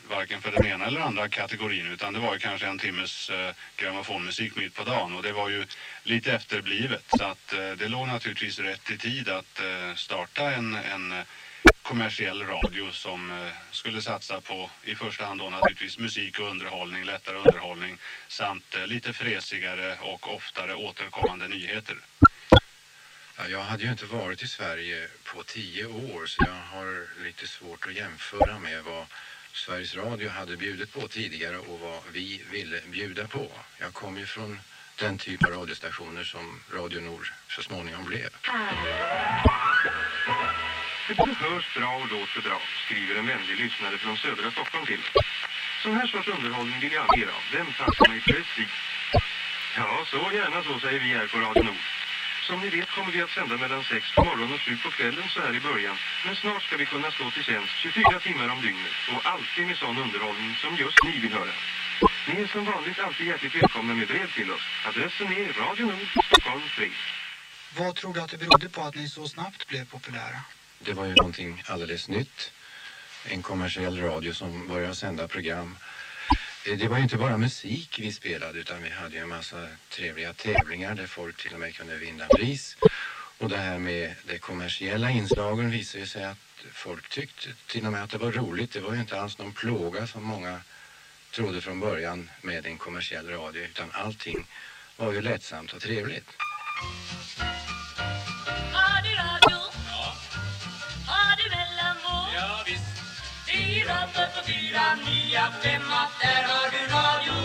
varken för den ena eller andra kategorin utan det var ju kanske en timmes eh, grammofonmusik mitt på dagen och det var ju lite efterblivet så att eh, det låg naturligtvis rätt i tid att eh, starta en, en eh, kommersiell radio som eh, skulle satsa på i första hand då naturligtvis musik och underhållning, lättare underhållning samt eh, lite fresigare och oftare återkommande nyheter. Jag hade ju inte varit i Sverige på tio år så jag har lite svårt att jämföra med vad Sveriges Radio hade bjudit på tidigare och vad vi ville bjuda på. Jag kom ju från den typ av radiostationer som Radio Nord så småningom blev. Det både hörs bra och låter bra, skriver en vänlig lyssnare från södra Stockholm till oss. Sån här sorts underhållning vill jag ha mer av. Den passar mig precis. Ja, så gärna så säger vi här på Radio Nord. Som ni vet kommer vi att sända mellan 6 på morgonen och 7 på kvällen så här i början. Men snart ska vi kunna stå till tjänst 24 timmar om dygnet och alltid med sån underhållning som just ni vill höra. Ni är som vanligt alltid hjärtligt välkomna med brev till oss. Adressen är Radio Nord, Stockholm 3. Vad tror du att det berodde på att ni så snabbt blev populära? Det var ju någonting alldeles nytt. En kommersiell radio som började sända program. Eh, det var ju inte bara musik vi spelade utan vi hade ju en massa trevliga tävlingar där folk till och med kunde vinna pris. Och det här med de kommersiella inslagen visade ju sig att folk tyckte till och med att det var roligt. Det var ju inte alls någon plåga som många trodde från början med en kommersiell radio utan allting var ju lättsamt och trevligt. Fyra, fyra, nia, femma, där har du radion.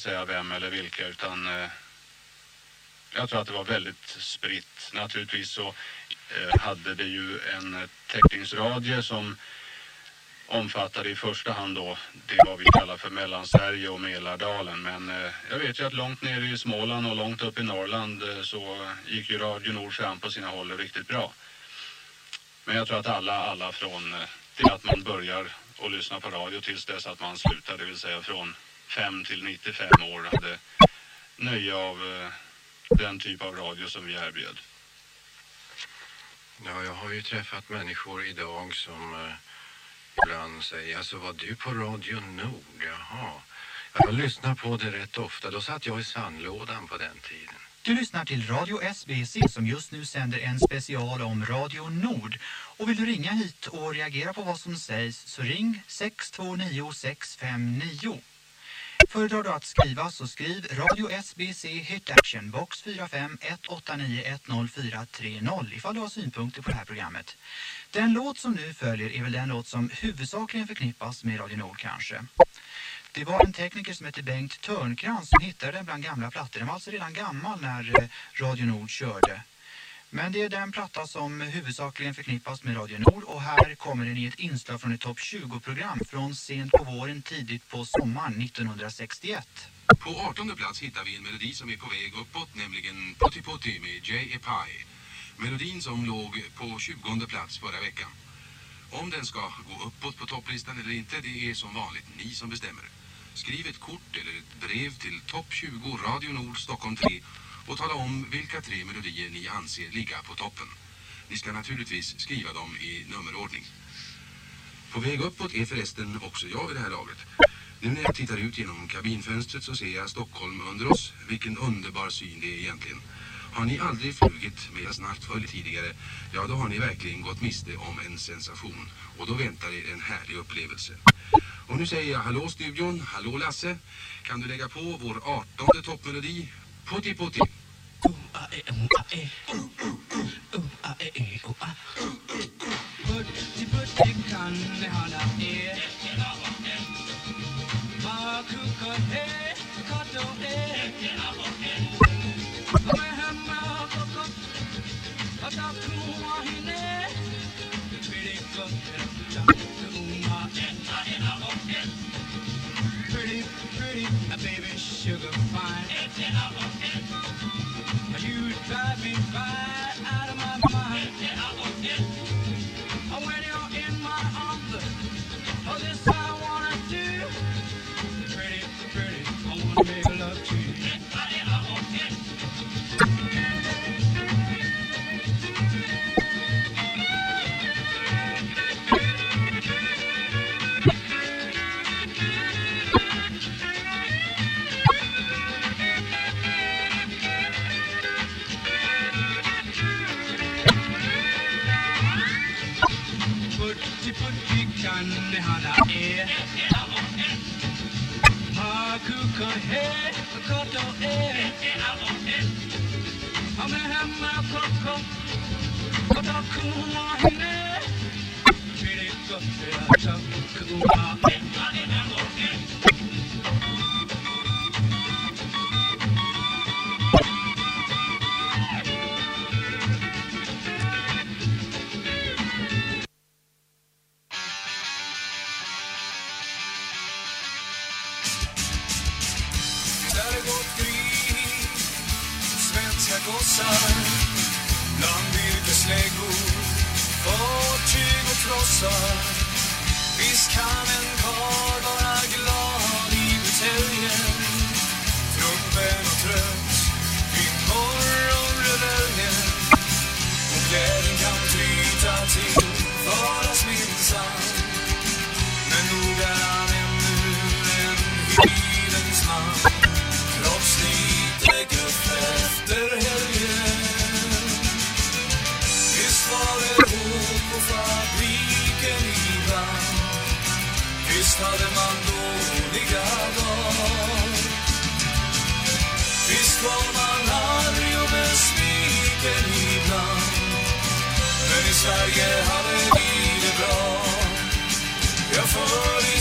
Att säga vem eller vilka utan eh, jag tror att det var väldigt spritt. Naturligtvis så eh, hade det ju en täckningsradie som omfattade i första hand då det vad vi kallar för Mellansverige och Mälardalen. Men eh, jag vet ju att långt ner i Småland och långt upp i Norrland eh, så gick ju Radio Nord fram på sina håll riktigt bra. Men jag tror att alla, alla från eh, det att man börjar och lyssna på radio tills dess att man slutar, det vill säga från 5 till 95 år, hade nöje av eh, den typ av radio som vi erbjöd. Ja, jag har ju träffat människor idag som eh, ibland säger, alltså var du på Radio Nord? Jaha. Jag lyssnar på det rätt ofta. Då satt jag i sandlådan på den tiden. Du lyssnar till Radio SBC som just nu sänder en special om Radio Nord. Och vill du ringa hit och reagera på vad som sägs så ring 629 659. Föredrar du att skriva så skriv Radio SBC Hit Action Box 45 189 10430 ifall du har synpunkter på det här programmet. Den låt som nu följer är väl den låt som huvudsakligen förknippas med Radio Nord kanske. Det var en tekniker som hette Bengt Törnkrans som hittade den bland gamla plattor. Den var alltså redan gammal när eh, Radio Nord körde. Men det är den platta som huvudsakligen förknippas med Radio Nord och här kommer den i ett inslag från ett topp 20-program från sent på våren tidigt på sommaren 1961. På 18 plats hittar vi en melodi som är på väg uppåt, nämligen Putti Putti med J. Epai. Melodin som låg på 20 plats förra veckan. Om den ska gå uppåt på topplistan eller inte, det är som vanligt ni som bestämmer. Skriv ett kort eller ett brev till topp 20 Radio Nord Stockholm 3 och tala om vilka tre melodier ni anser ligga på toppen. Ni ska naturligtvis skriva dem i nummerordning. På väg uppåt är förresten också jag vid det här laget. Nu när jag tittar ut genom kabinfönstret så ser jag Stockholm under oss. Vilken underbar syn det är egentligen. Har ni aldrig flugit med nattfölj tidigare, ja då har ni verkligen gått miste om en sensation. Och då väntar er en härlig upplevelse. Och nu säger jag hallå studion, hallå Lasse. Kan du lägga på vår 18 toppmelodi, Putti Putti. Putti putti kan Oh. cut head, cut on head. I'm gonna have my cut cut. Cut on cool on head. Chili cut head, I talk cool on head.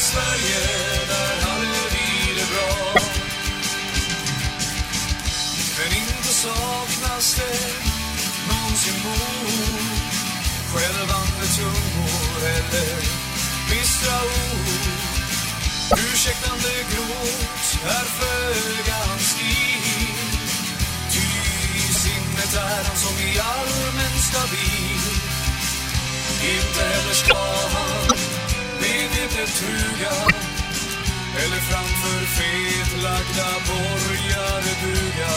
Sverige, där hade vi det bra. Men inte saknas det någonsin mor Skälvande tungor eller bistra ord. Ursäktande gråt är föga hans stil. Ty i sinnet är han som i allmän stabil. Inte heller ska han medvetet tuga. Eller framför fetlagda borgare buga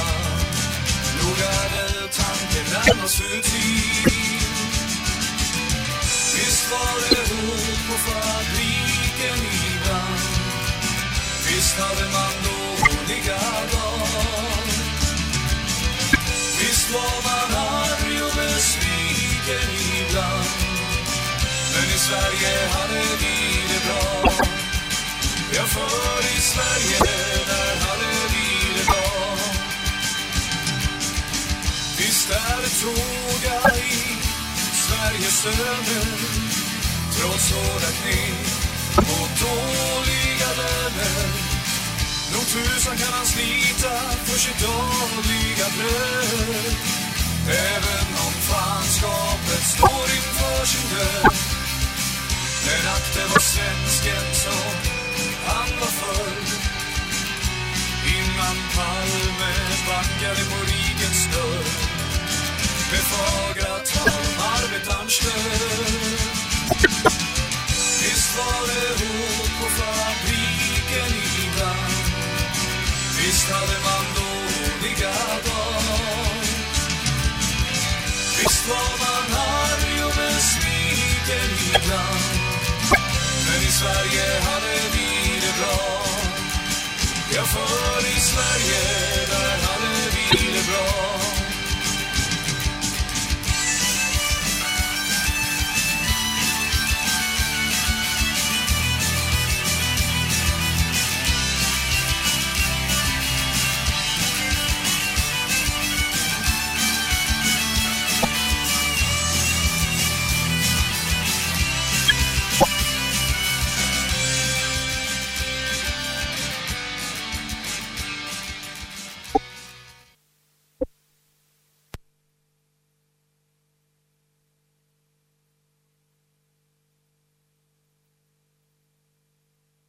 Nog är väl tanken närmast rutin Visst var det hot på fabriken ibland. Visst hade man dåliga dagar Visst var man arg och besviken ibland. Men i Sverige hade vi det bra. Ja, för i Sverige, där hade vi det bra. Visst är det tråga i Sveriges söner Trots hårda knep och dåliga löner. Nog tusan kan han slita för sitt dagliga bröd. Även om fanskapet står inför sin död. Men att det var svensken som han var förr Innan Palme backade på rikets dörr Med fagra tal arbetarns Visst var det hot på fabriken ibland Visst hade man dåliga dagar Visst var man arg och besviken ibland. Sverige hade vi det bra? Ja, för i Sverige där